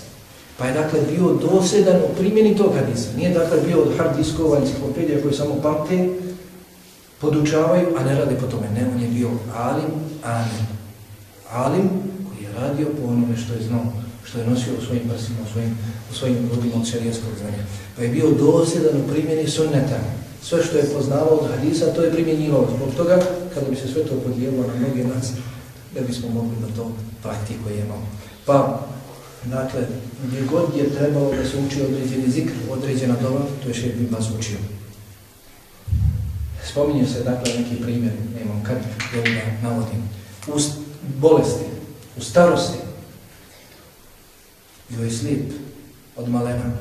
Pa je dakle bio dosedan u primjeni tog hadisa. Nije dakle bio od hardiskova enciklopedija koji samo pamte, podučavaju, a ne rade po tome. Ne, on je bio alim, alim. Alim koji je radio po onome što je znao što je nosio u svojim prsima, u svojim, u svojim ljudima od šarijetskog znanja. Pa je bio dosljedan u primjeni sunneta. Sve što je poznavao od hadisa, to je primjenjivao. Zbog toga, kada bi se sve to podijelo na mnoge nas, da bismo mogli da to praktikujemo. Pa, dakle, gdje god je trebalo da se uči određeni zikr, određena doba, to je šer bi vas učio. Spominje se, dakle, neki primjer, nemam kad da navodim. U bolesti, u starosti, bio je slijep od malena.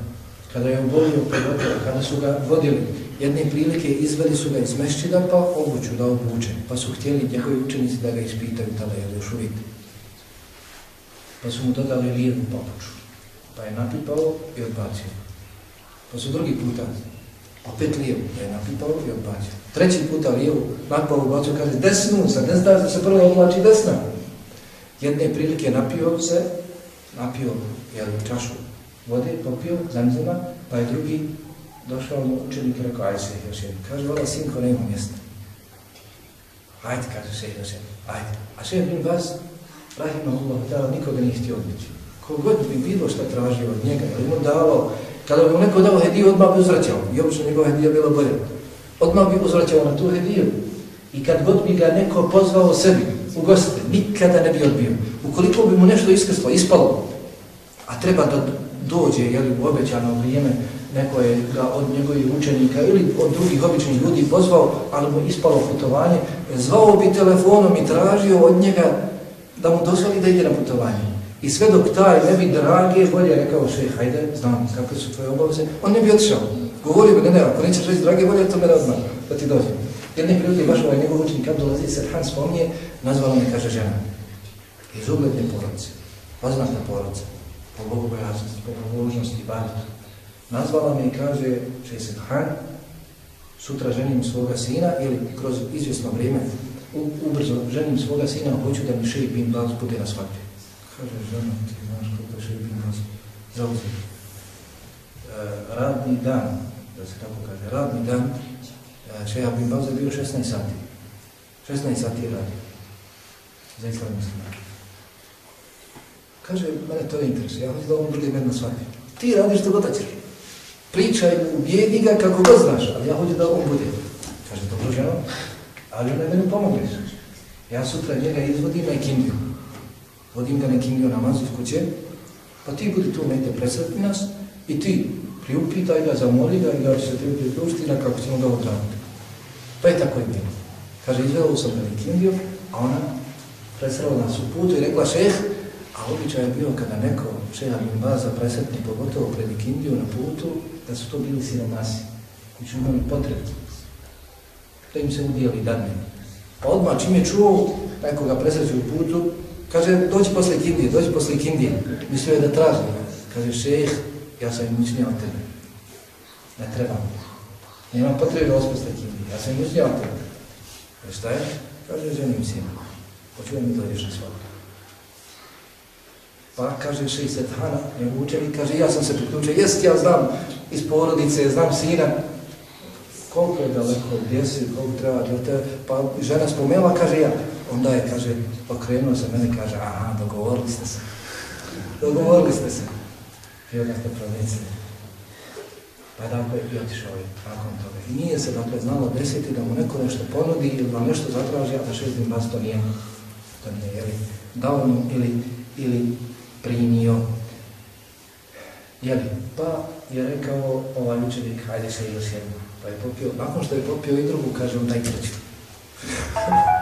Kada je obolio prigotio, kada su ga vodili, jedne prilike izveli su ga iz mešćida pa obuću da obuče. Pa su htjeli njegovi učenici da ga ispitaju tada, jel još uvijek. Pa su mu dodali lijevu papuču. Pa je napipao i odbacio. Pa su drugi puta opet lijevu, pa je napipao i odbacio. Treći puta lijevu, napao odbacio, kaže desnu, sad ne znaš da se prvo oblači desna. Jedne prilike napio se, napio jel, čašu vode, popio, zamzima, pa je drugi došao mu učenik i rekao, ajde se još jedin. Kaže, vola sinko, nema mjesta. Ajde, kaže se još ajde. A še bin vas, rahimahullah, dao, nikoga nije htio odbiti. Kogod bi bilo što tražio od njega, pa ali mu dalo, kada bi mu neko dao hediju, odmah bi uzvraćao. I obično njegova hedija bila bolja. Odmah bi uzvraćao na tu hediju. I kad god bi ga neko pozvao sebi, u goste, nikada ne bi odbio. Ukoliko bi mu nešto iskrslo, ispalo, a treba da dođe jeli, u obećano vrijeme neko je ga od njegovih učenika ili od drugih običnih ljudi pozvao, ali mu ispalo putovanje, zvao bi telefonom i tražio od njega da mu dozvoli da ide na putovanje. I sve dok taj ne bi drage volje rekao še, hajde, znam kakve su tvoje obaveze, on ne bi otišao. Govorio bi, ne, ne, ako nećeš reći drage volje, to me odmah, da ti dođe. Jedne prilike, baš ovaj njegov učenik, kad dolazi se Han spominje, nazvala me, kaže žena, iz ugledne porodice, poznatna porodica, po bogobojaznosti, po mogućnosti i baritu. Nazvala me i kaže, še Han, sutra ženim svoga sina ili kroz izvjesno vrijeme u, ubrzo ženim svoga sina, hoću da mi šeji bin baz bude na svadbi. Kaže, žena, ti znaš kako šeji bin baz zauzim. E, radni dan, da se tako kaže, radni dan, e, šeja bin baz je bio 16 sati. 16 sati je radio. Za islam muslima. Kaže, mene to ne interesuje, ja hoću da on bude med na svadbi. Ti radiš što god ćeš pričaj mu, ubijedi ga kako god znaš, ali ja hoću da on bude. Kaže, dobro ženo, ali ona meni pomogneš. Ja sutra njega izvodim na ikindiju. Vodim ga na ikindiju namaz iz kuće, pa ti budi tu mete presretni nas i ti priupitaj ga, zamoli ga i da će se ti priuštiti na kako ćemo ga odraditi. Pa je tako i bilo. Kaže, izvelo sam ga na ikindiju, a ona presrela nas u putu i rekla, šeh, a običaj je bio kada neko šeha bin baza presetni, pogotovo pred ikindiju na putu, da su to bili siromasi, koji su imali potrebu, da im se udijeli dadne. Pa odmah čim je čuo nekoga presreću u putu, kaže, dođi posle kindije, dođi posle kindije. Mislio je da traži. Kaže, šejh, ja sam im mišljio od tebe. Ne trebam. Nema potrebe da posle kindije, ja sam im mišljio od tebe. Kaže, šta je? Kaže, ženim se. Hoću da mi dođeš na svoj. Pa kaže Šeiset Hana, njegov učenik, kaže, ja sam se priključio, jest, ja znam iz porodice, znam sina, koliko je daleko, gdje si, koliko treba, gdje te, pa žena spomenula, kaže ja, onda je, kaže, okrenuo se mene, kaže, aha, dogovorili ste se, dogovorili ste se, i onda ste pravnici. Pa dakle i otišao je nakon toga. I nije se dakle znalo desiti da mu neko nešto ponudi ili da nešto zatraži, a da šest din to nije, to nije, jeli, dao mu ili, ili primio. Jeli, pa je rekao ovaj učenik, hajde se još jednu. Pa je popio, nakon što je popio i drugu, kaže, onda i treću.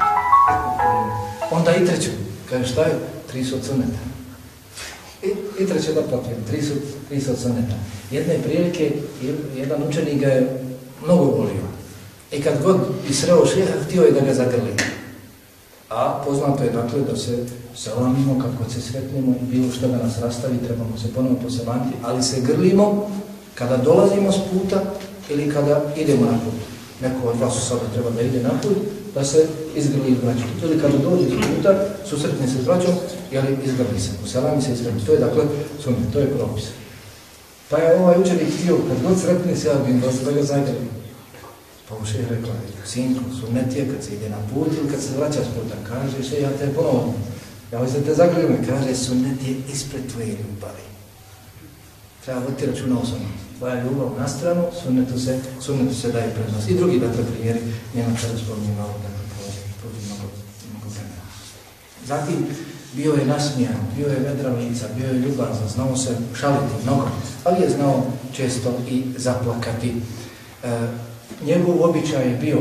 onda i treću. Kaže, šta je? Tri su od crneta. I, i treće da popijem, tri su, tri su od crneta. Jedne prilike, jedan učenik ga je mnogo volio. I kad god bi sreo šeha, htio je da ga zagrli. A poznato je dakle da se selamimo kako se sretnemo i bilo što da nas rastavi, trebamo se ponovno posebanti, ali se grlimo kada dolazimo s puta ili kada idemo na put. Neko od vas sada treba da ide na put, da se izgrli iz braćom. Ili kada dođe s puta, susretni se s braćom, jeli izgrli se, poselami se izgrli. To je dakle, sumnje, to je propis. Pa je ovaj učenik htio, kad god sretni se, ja bih da ga zagrlim. Pa mu šeha rekla, sinko, sunnet je kad se ide na put ili kad se vraća s puta, kaže še, ja te ponovno, ja hoću da te zagledam, kaže, sunnet je ispred tvoje ljubavi. Treba voditi računa o sunnetu. Tvoja ljubav na stranu, sunnetu se, sunnetu se daje prednost. I drugi, dakle, primjeri, nema kada spomnim malo, dakle, prođe, prođe mnogo, mnogo vremena. Zatim, bio je nasmijan, bio je vedravnica, bio je ljubazan, znao se šaliti mnogo, ali je znao često i zaplakati. E, njegov običaj je bio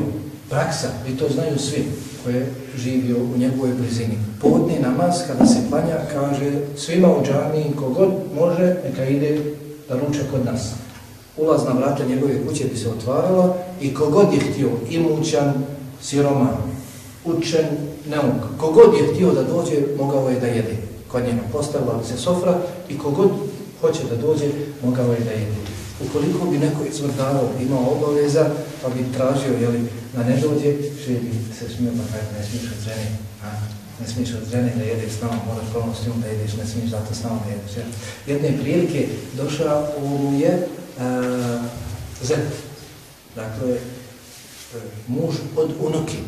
praksa, i to znaju svi koje je živio u njegovoj blizini. Podni namaz kada se planja, kaže svima u džami, kogod može, neka ide da ruče kod nas. Ulazna vrata njegove kuće bi se otvarala i kogod je htio, imućan, siroman, učen, neuk, kogod je htio da dođe, mogao je da jede. Kod njega postavila se sofra i kogod hoće da dođe, mogao je da jede. Ukoliko bi neko izvrdavao, imao obaveza, pa bi tražio, jeli, da ne dođe, še bi se smio, pa kaj, ne smiješ od žene, a? ne smiješ od žene da jedeš s nama, moraš ponovno s njom da jedeš, ne smiješ zato s nama da jedeš. Jel? Jedne prilike došao u je uh, zet, dakle, e, muž od unuki,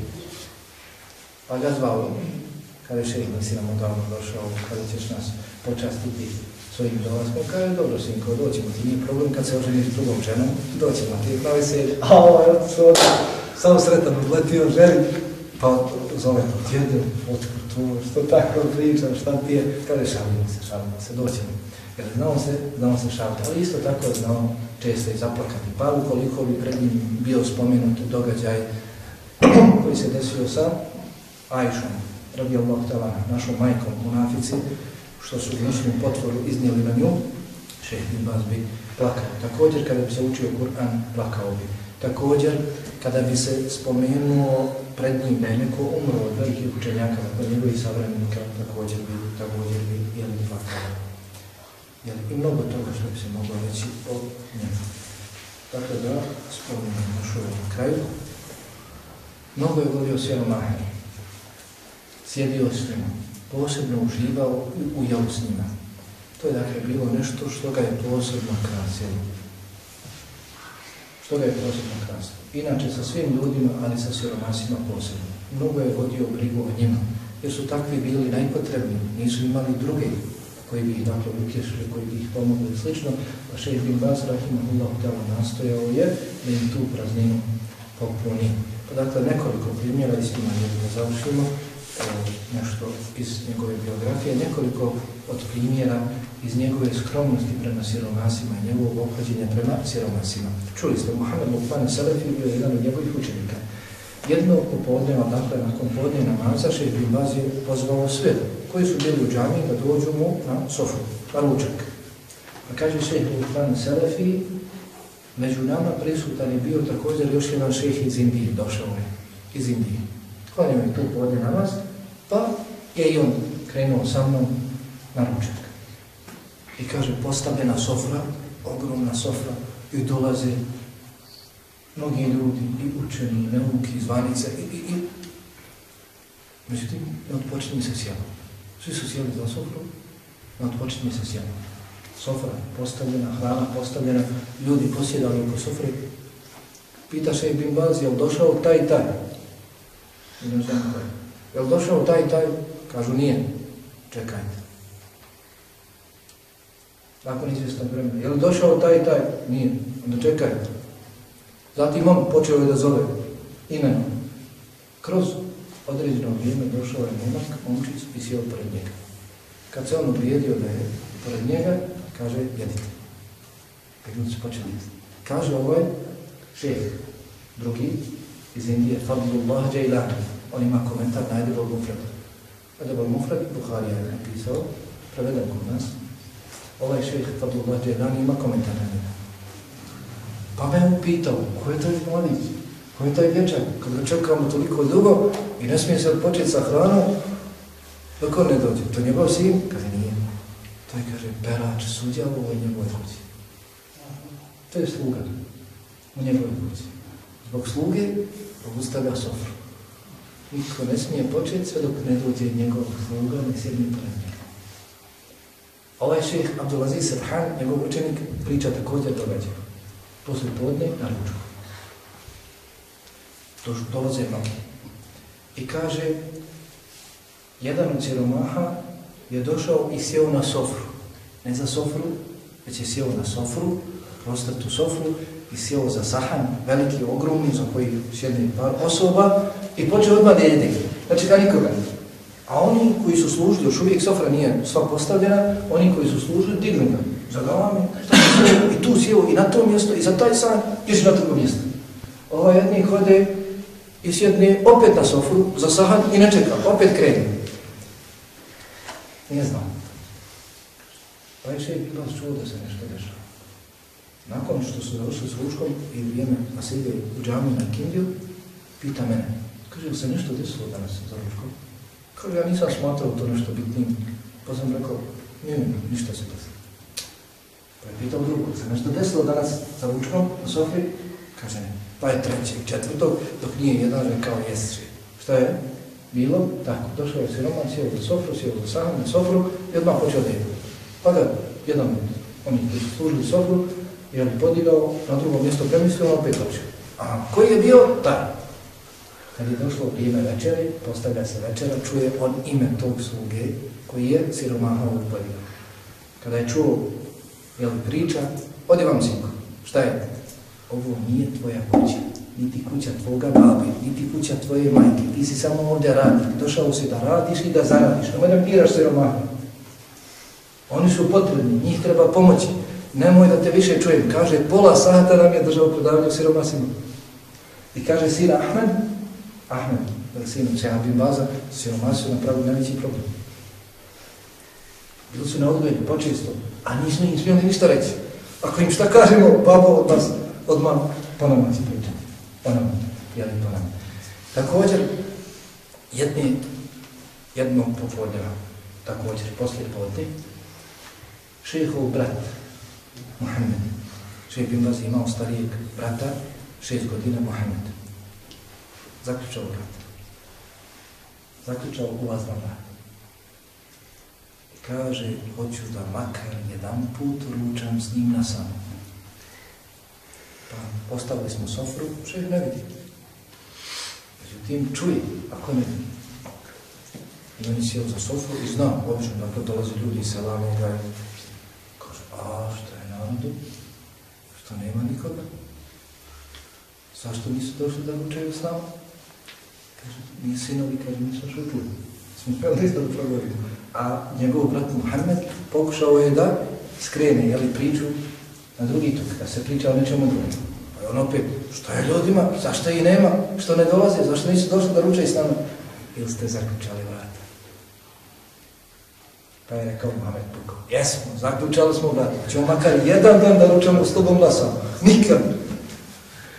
pa ga zvao, kada je šeik, nisi nam odavno došao, kada ćeš nas počastiti, svojim dolazkom, kaže, dobro sinko, doćemo ti, nije problem kad se oženiš s drugom ženom, doćemo ti, pravi se, a ovo je otišao, samo sretan, odletio želi, pa zove, djede, otkud to, što tako pričam, šta ti je, kaže, šalimo se, šalimo se, doćemo. Jer znao se, znao se šaliti, ali isto tako je znao često i zaplakati, pa ukoliko bi pred njim bio spomenut događaj koji se desio sa Ajšom, radi Allah našom majkom munafici, što su muslim potvoru iznijeli na nju, šeht bin Baz bi plakao. Također kada bi se učio Kur'an, plakao bi. Također kada bi se spomenuo pred njim da je neko umro od velikih učenjaka, od njegovih savremenika, također bi, također bi, jel bi plakao. Jel, I mnogo toga što bi se moglo reći o njemu. Dakle, da je kraj kraju. Mnogo je volio siromahe. Sjedio s njima. Posebno uživao u jelu s njima. To je dakle bilo nešto što ga je posebno krasilo. Što ga je posebno krasilo. Inače sa svim ljudima, ali sa siromasima posebno. Mnogo je vodio brigu o njima. Jer su takvi bili najpotrebniji. Nisu imali druge koji bi ih dakle utješili, koji bi ih pomogli i slično. Pa šeht bin Baz, rahimahullah, tamo nastojao je da im tu prazninu popuni. Pa dakle, nekoliko primjera i s njima da završimo nešto iz njegove biografije, nekoliko od primjera iz njegove skromnosti prema siromasima i njegovog obhođenja prema siromasima. Čuli ste, Muhammed Mufane Selefi bio jedan od njegovih učenika. Jedno popodneva, dakle, nakon podne namaza, šeš bin je pozvao sve koji su bili u džami da dođu mu na sofu, na ručak. Pa kaže šeš Mufane Selefi, među nama prisutan je bio također još jedan šeh iz Indije, došao je iz Indije. Klanio je tu podne namaz, pa je i on krenuo sa mnom na ručak. I kaže, postavljena sofra, ogromna sofra, i dolaze mnogi ljudi, i učeni, i neuki, i zvanice, i, i, i. Međutim, ne odpočinje se sjelo. Svi su sjeli za sofru, ne odpočinje se sjelo. Sofra postavljena, hrana postavljena, ljudi posjedali oko sofre. Pita se Ibn Baz, je li došao taj taj? Ne znam taj. Je li došao taj i taj? Kažu, nije. Čekajte. Nakon izvjestan vremena. Je li došao taj i taj? Nije. Onda čekajte. Zatim on počeo je da zove imenom. Kroz određeno vrijeme došao je momak, momčic i sjeo pored njega. Kad se on uprijedio da je pored njega, kaže, jedite. Peknuti se počeli jesti. Kaže ovaj šeh, drugi, iz Indije, Fadlullah Jailani. On ima komentar na Edebol Mufrad. Edebol Mufrad, Buharija je napisao, preveden kod nas. Ovaj šejh Fadlullah Jailani ima komentar na njega. Pa me upitao, ko je taj mladić? Ko je taj dječak? Kad ga čekamo toliko dugo i ne smije se početi sa hranom, dok on ne dođe. To je njegov sin? Kaže, nije. To je, kaže, perač, sudja u ovoj njegovoj kući. To je sluga u njegovoj kući. Zbog sluge obustavlja sofru. Niko ne smije početi sve dok ne dođe njegov sluga, ne sjedni pred njega. Ovaj šeheh Abdulaziz Sadhan, njegov učenik, priča također događa. Posle podne na ručku. To što dolaze mnogi. I kaže, jedan od siromaha je došao i sjeo na sofru. Ne za sofru, već je sjeo na sofru, prostatu sofru i sjeo za sahan, veliki, ogromni, za koji sjedne par osoba i počeo odmah da jede. Znači, da nikoga. A oni koji su služili, još uvijek sofra nije sva postavljena, oni koji su služili, dignu ga za glavami, i tu sjeo i na to mjesto, i za taj san, još na drugo mjesto. Ovaj jedni hode i sjedne opet na sofru za sahan i ne čeka, opet krene. Nije znao. Pa je še bilo čuo da se nešto dešava. Nakon što su završili s ručkom i vrijeme na sebe u džami na Kindiju, pita mene, kaže, se nešto desilo danas za ručkom? Kaže, ja nisam smatrao to nešto bitnim. Pa sam rekao, nije, ništa se desilo. Pa je pitao drugo, se nešto desilo danas za ručkom na Sofri? Kaže, ne. Pa je treći, četvrtog, dok nije jedan rekao, jesi. Šta je? Bilo, tako, došao je siroman, sjeo za Sofru, sjeo za sahan, na Sofru i odmah počeo da jedu. Pa da, jedan od onih koji su služili Sofru, je on podigao na drugo mjesto premislio, opet počeo. A koji je bio? Taj. Kad je došlo vrijeme večeri, postavlja se večera, čuje on ime tog sluge koji je siromaha ovog. Kada je čuo, je li priča, odi vam sinko, šta je? Ovo nije tvoja kuća, niti kuća tvoga babi, niti kuća tvoje majke, ti si samo ovdje radnik, došao si da radiš i da zaradiš, nemoj da biraš siromaha. Oni su potrebni, njih treba pomoći. Nemoj da te više čujem. Kaže, pola sata nam je držao predavanje u siromasima. I kaže, sin Ahmed, Ahmed, da sin Čeha bin Baza, siromasu napravio najveći problem. Bili su neodgojeni, odgojenju, počesto, a nismo im smijeli ništa reći. Ako im šta kažemo, babo od nas, odmah po nama će pričati. Po nama, jel. Također, jedni, jednom popodneva, također, poslije podne, šehov brat, Muhammed, šeh bin Bazi imao starijeg brata, šest godina, Muhammed. Zaključao brat. Zaključao ulazna brat. Kaže, hoću da makar jedan put ručam s njim na samom. Pa postavili smo sofru, šeh ne vidi. Međutim, čuje, ako ne vidi. I on je sjel za sofru i znao, obično, dakle, dolaze ljudi iz selama ovaj, i. Kaže, a što narodu? Što nema nikoga? Zašto nisu došli da ručaju s nama? Kaže, mi sinovi, kaže, mi smo šutili. Smo smeli isto da progovorimo. A njegov brat Muhammed pokušao je da skrene, jeli, priču na drugi tok, da se priča o nečemu drugom. Pa je on opet, što je ljudima, zašto ih nema, što ne dolaze, zašto nisu došli da ručaju s nama? Ili ste zaključali vrata? Pa je rekao Muhammed Pukao, jesmo, zaključali smo da ćemo makar jedan dan da ručamo s tobom glasom. Nikad.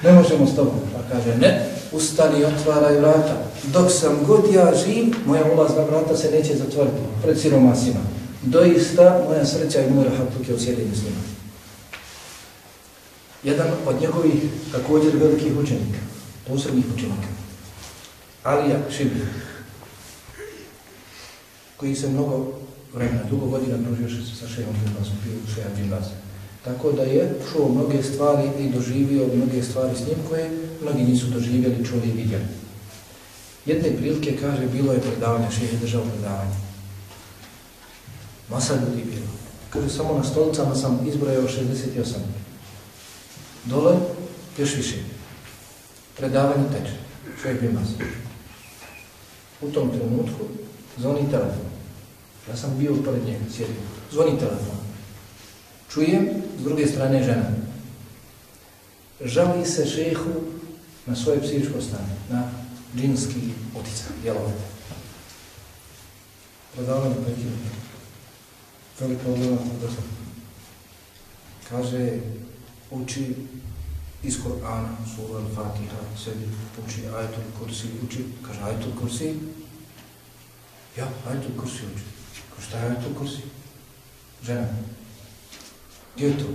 Ne možemo s tobom. Pa kaže, ne, ustani i otvaraj vrata. Dok sam god ja živ, moja ulazna vrata se neće zatvoriti pred siromasima. Doista, moja sreća i moj rahatluk je osjedinje s njima. Jedan od njegovih također velikih učenika, posebnih učenika, Alija Šibir, koji se mnogo vremena, dugo godina družio sa šejom Bilbazom, bio šeja Bilbazom. Tako da je čuo mnoge stvari i doživio mnoge stvari s njim koje mnogi nisu doživjeli, čuli i vidjeli. Jedne prilike, kaže, bilo je predavanje, šeji je držao predavanje. Masa ljudi bilo. Kaže, samo na stolicama sam izbrojao 68. Dole, još više. Predavanje teče. Čovjek bi masa. U tom trenutku zvoni telefon. Ja sam bio pored njega, sjedim. Zvoni telefon. Čujem, s druge strane, žena. Žali se šehu na svoje psihičko stanje, na džinski uticak, djelovanje. Predavanje prekinuti. Velika odleva da sam. Kaže, uči iz Korana, sura al-Fatiha, sebi uči ajetul kursi, uči, kaže ajetul kursi. Ja, ajetul kursi uči. Kaže, šta je to kursi? Žena. Gdje je to?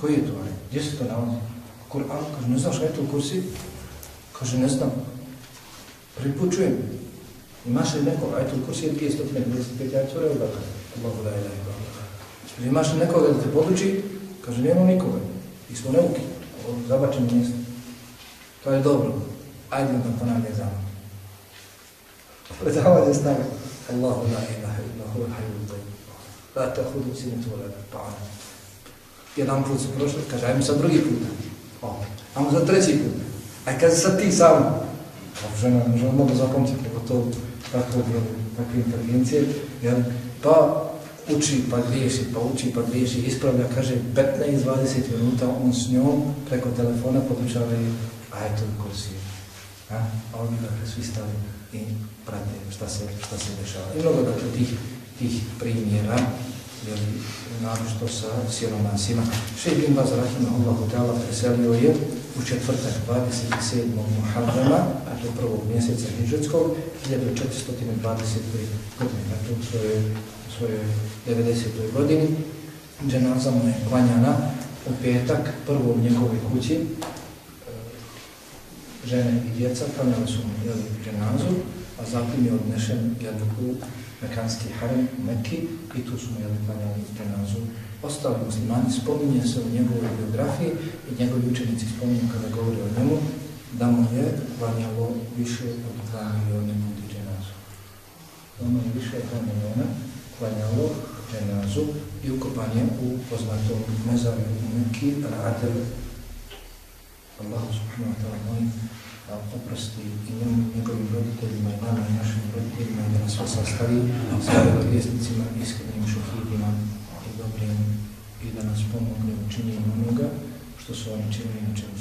Koji je to ajet? Gdje se to nalazi? Kur'an, kaže, ne znaš to kursi? Kaže, ne znam. Pripučujem. Imaš li neko, eto kursi je 225 ajet sura al-Bakara. Allahu la ilaha illa Allah. Kaže, imaš li nekoga da te poduči? Kaže, nema nikoga. I smo neuki. Zabačeno mjesto. To je dobro. Ajde da ponavlja za mnom. Predavanje stavi. Allahu la ilaha illa huwa al-hayyul qayyum. La ta'khudhu sinatun wa. Jedan put su prošli, kaže, ajmo sad drugi put. O, ajmo za treći put. Aj kaže sad ti sam. Pa žena, žena mogu zapamtiti, nego to tako, takve inteligencije. Jel? pa uči pa griješi, pa uči pa griješi, ispravlja, kaže 15-20 minuta on s njom preko telefona podučava i ajetul kursi. A, a oni dakle svi stali i prate šta se, šta se dešava. I mnogo dakle tih, tih primjera, jer narošto sa siromasima. Šeji bin Baz Rahimahullahu ta'ala preselio je u četvrtak 27. Muharrama, a to prvog mjeseca Hidžetskog, 1425. godine, dakle u svojoj svojoj 90. godini. Dženaza mu je klanjana u petak, prvo u njegovoj kući. Žene i djeca klanjali su mu jeli, dženazu, a zatim je odnešen jeli, u Mekanski harem u Mekki i tu su mu jeli, klanjali dženazu. Ostali muslimani spominje se u njegovoj biografiji i njegovi učenici spominju kada govori o njemu da mu je klanjalo više od 2 milijona ljudi dženazu. Da mu je više od 2 milijona klanjalo dženazu i ukopan je u poznatom mezaru u Mekki, Radel. Allah subhanahu wa ta'ala da oprosti i njemu, njegovim roditeljima i nama i našim roditeljima i da nas sve sastavi s vjerovjesnicima, iskrenim šehidima i dobrim i da nas pomogne u činjenju onoga što su oni činili na čemu.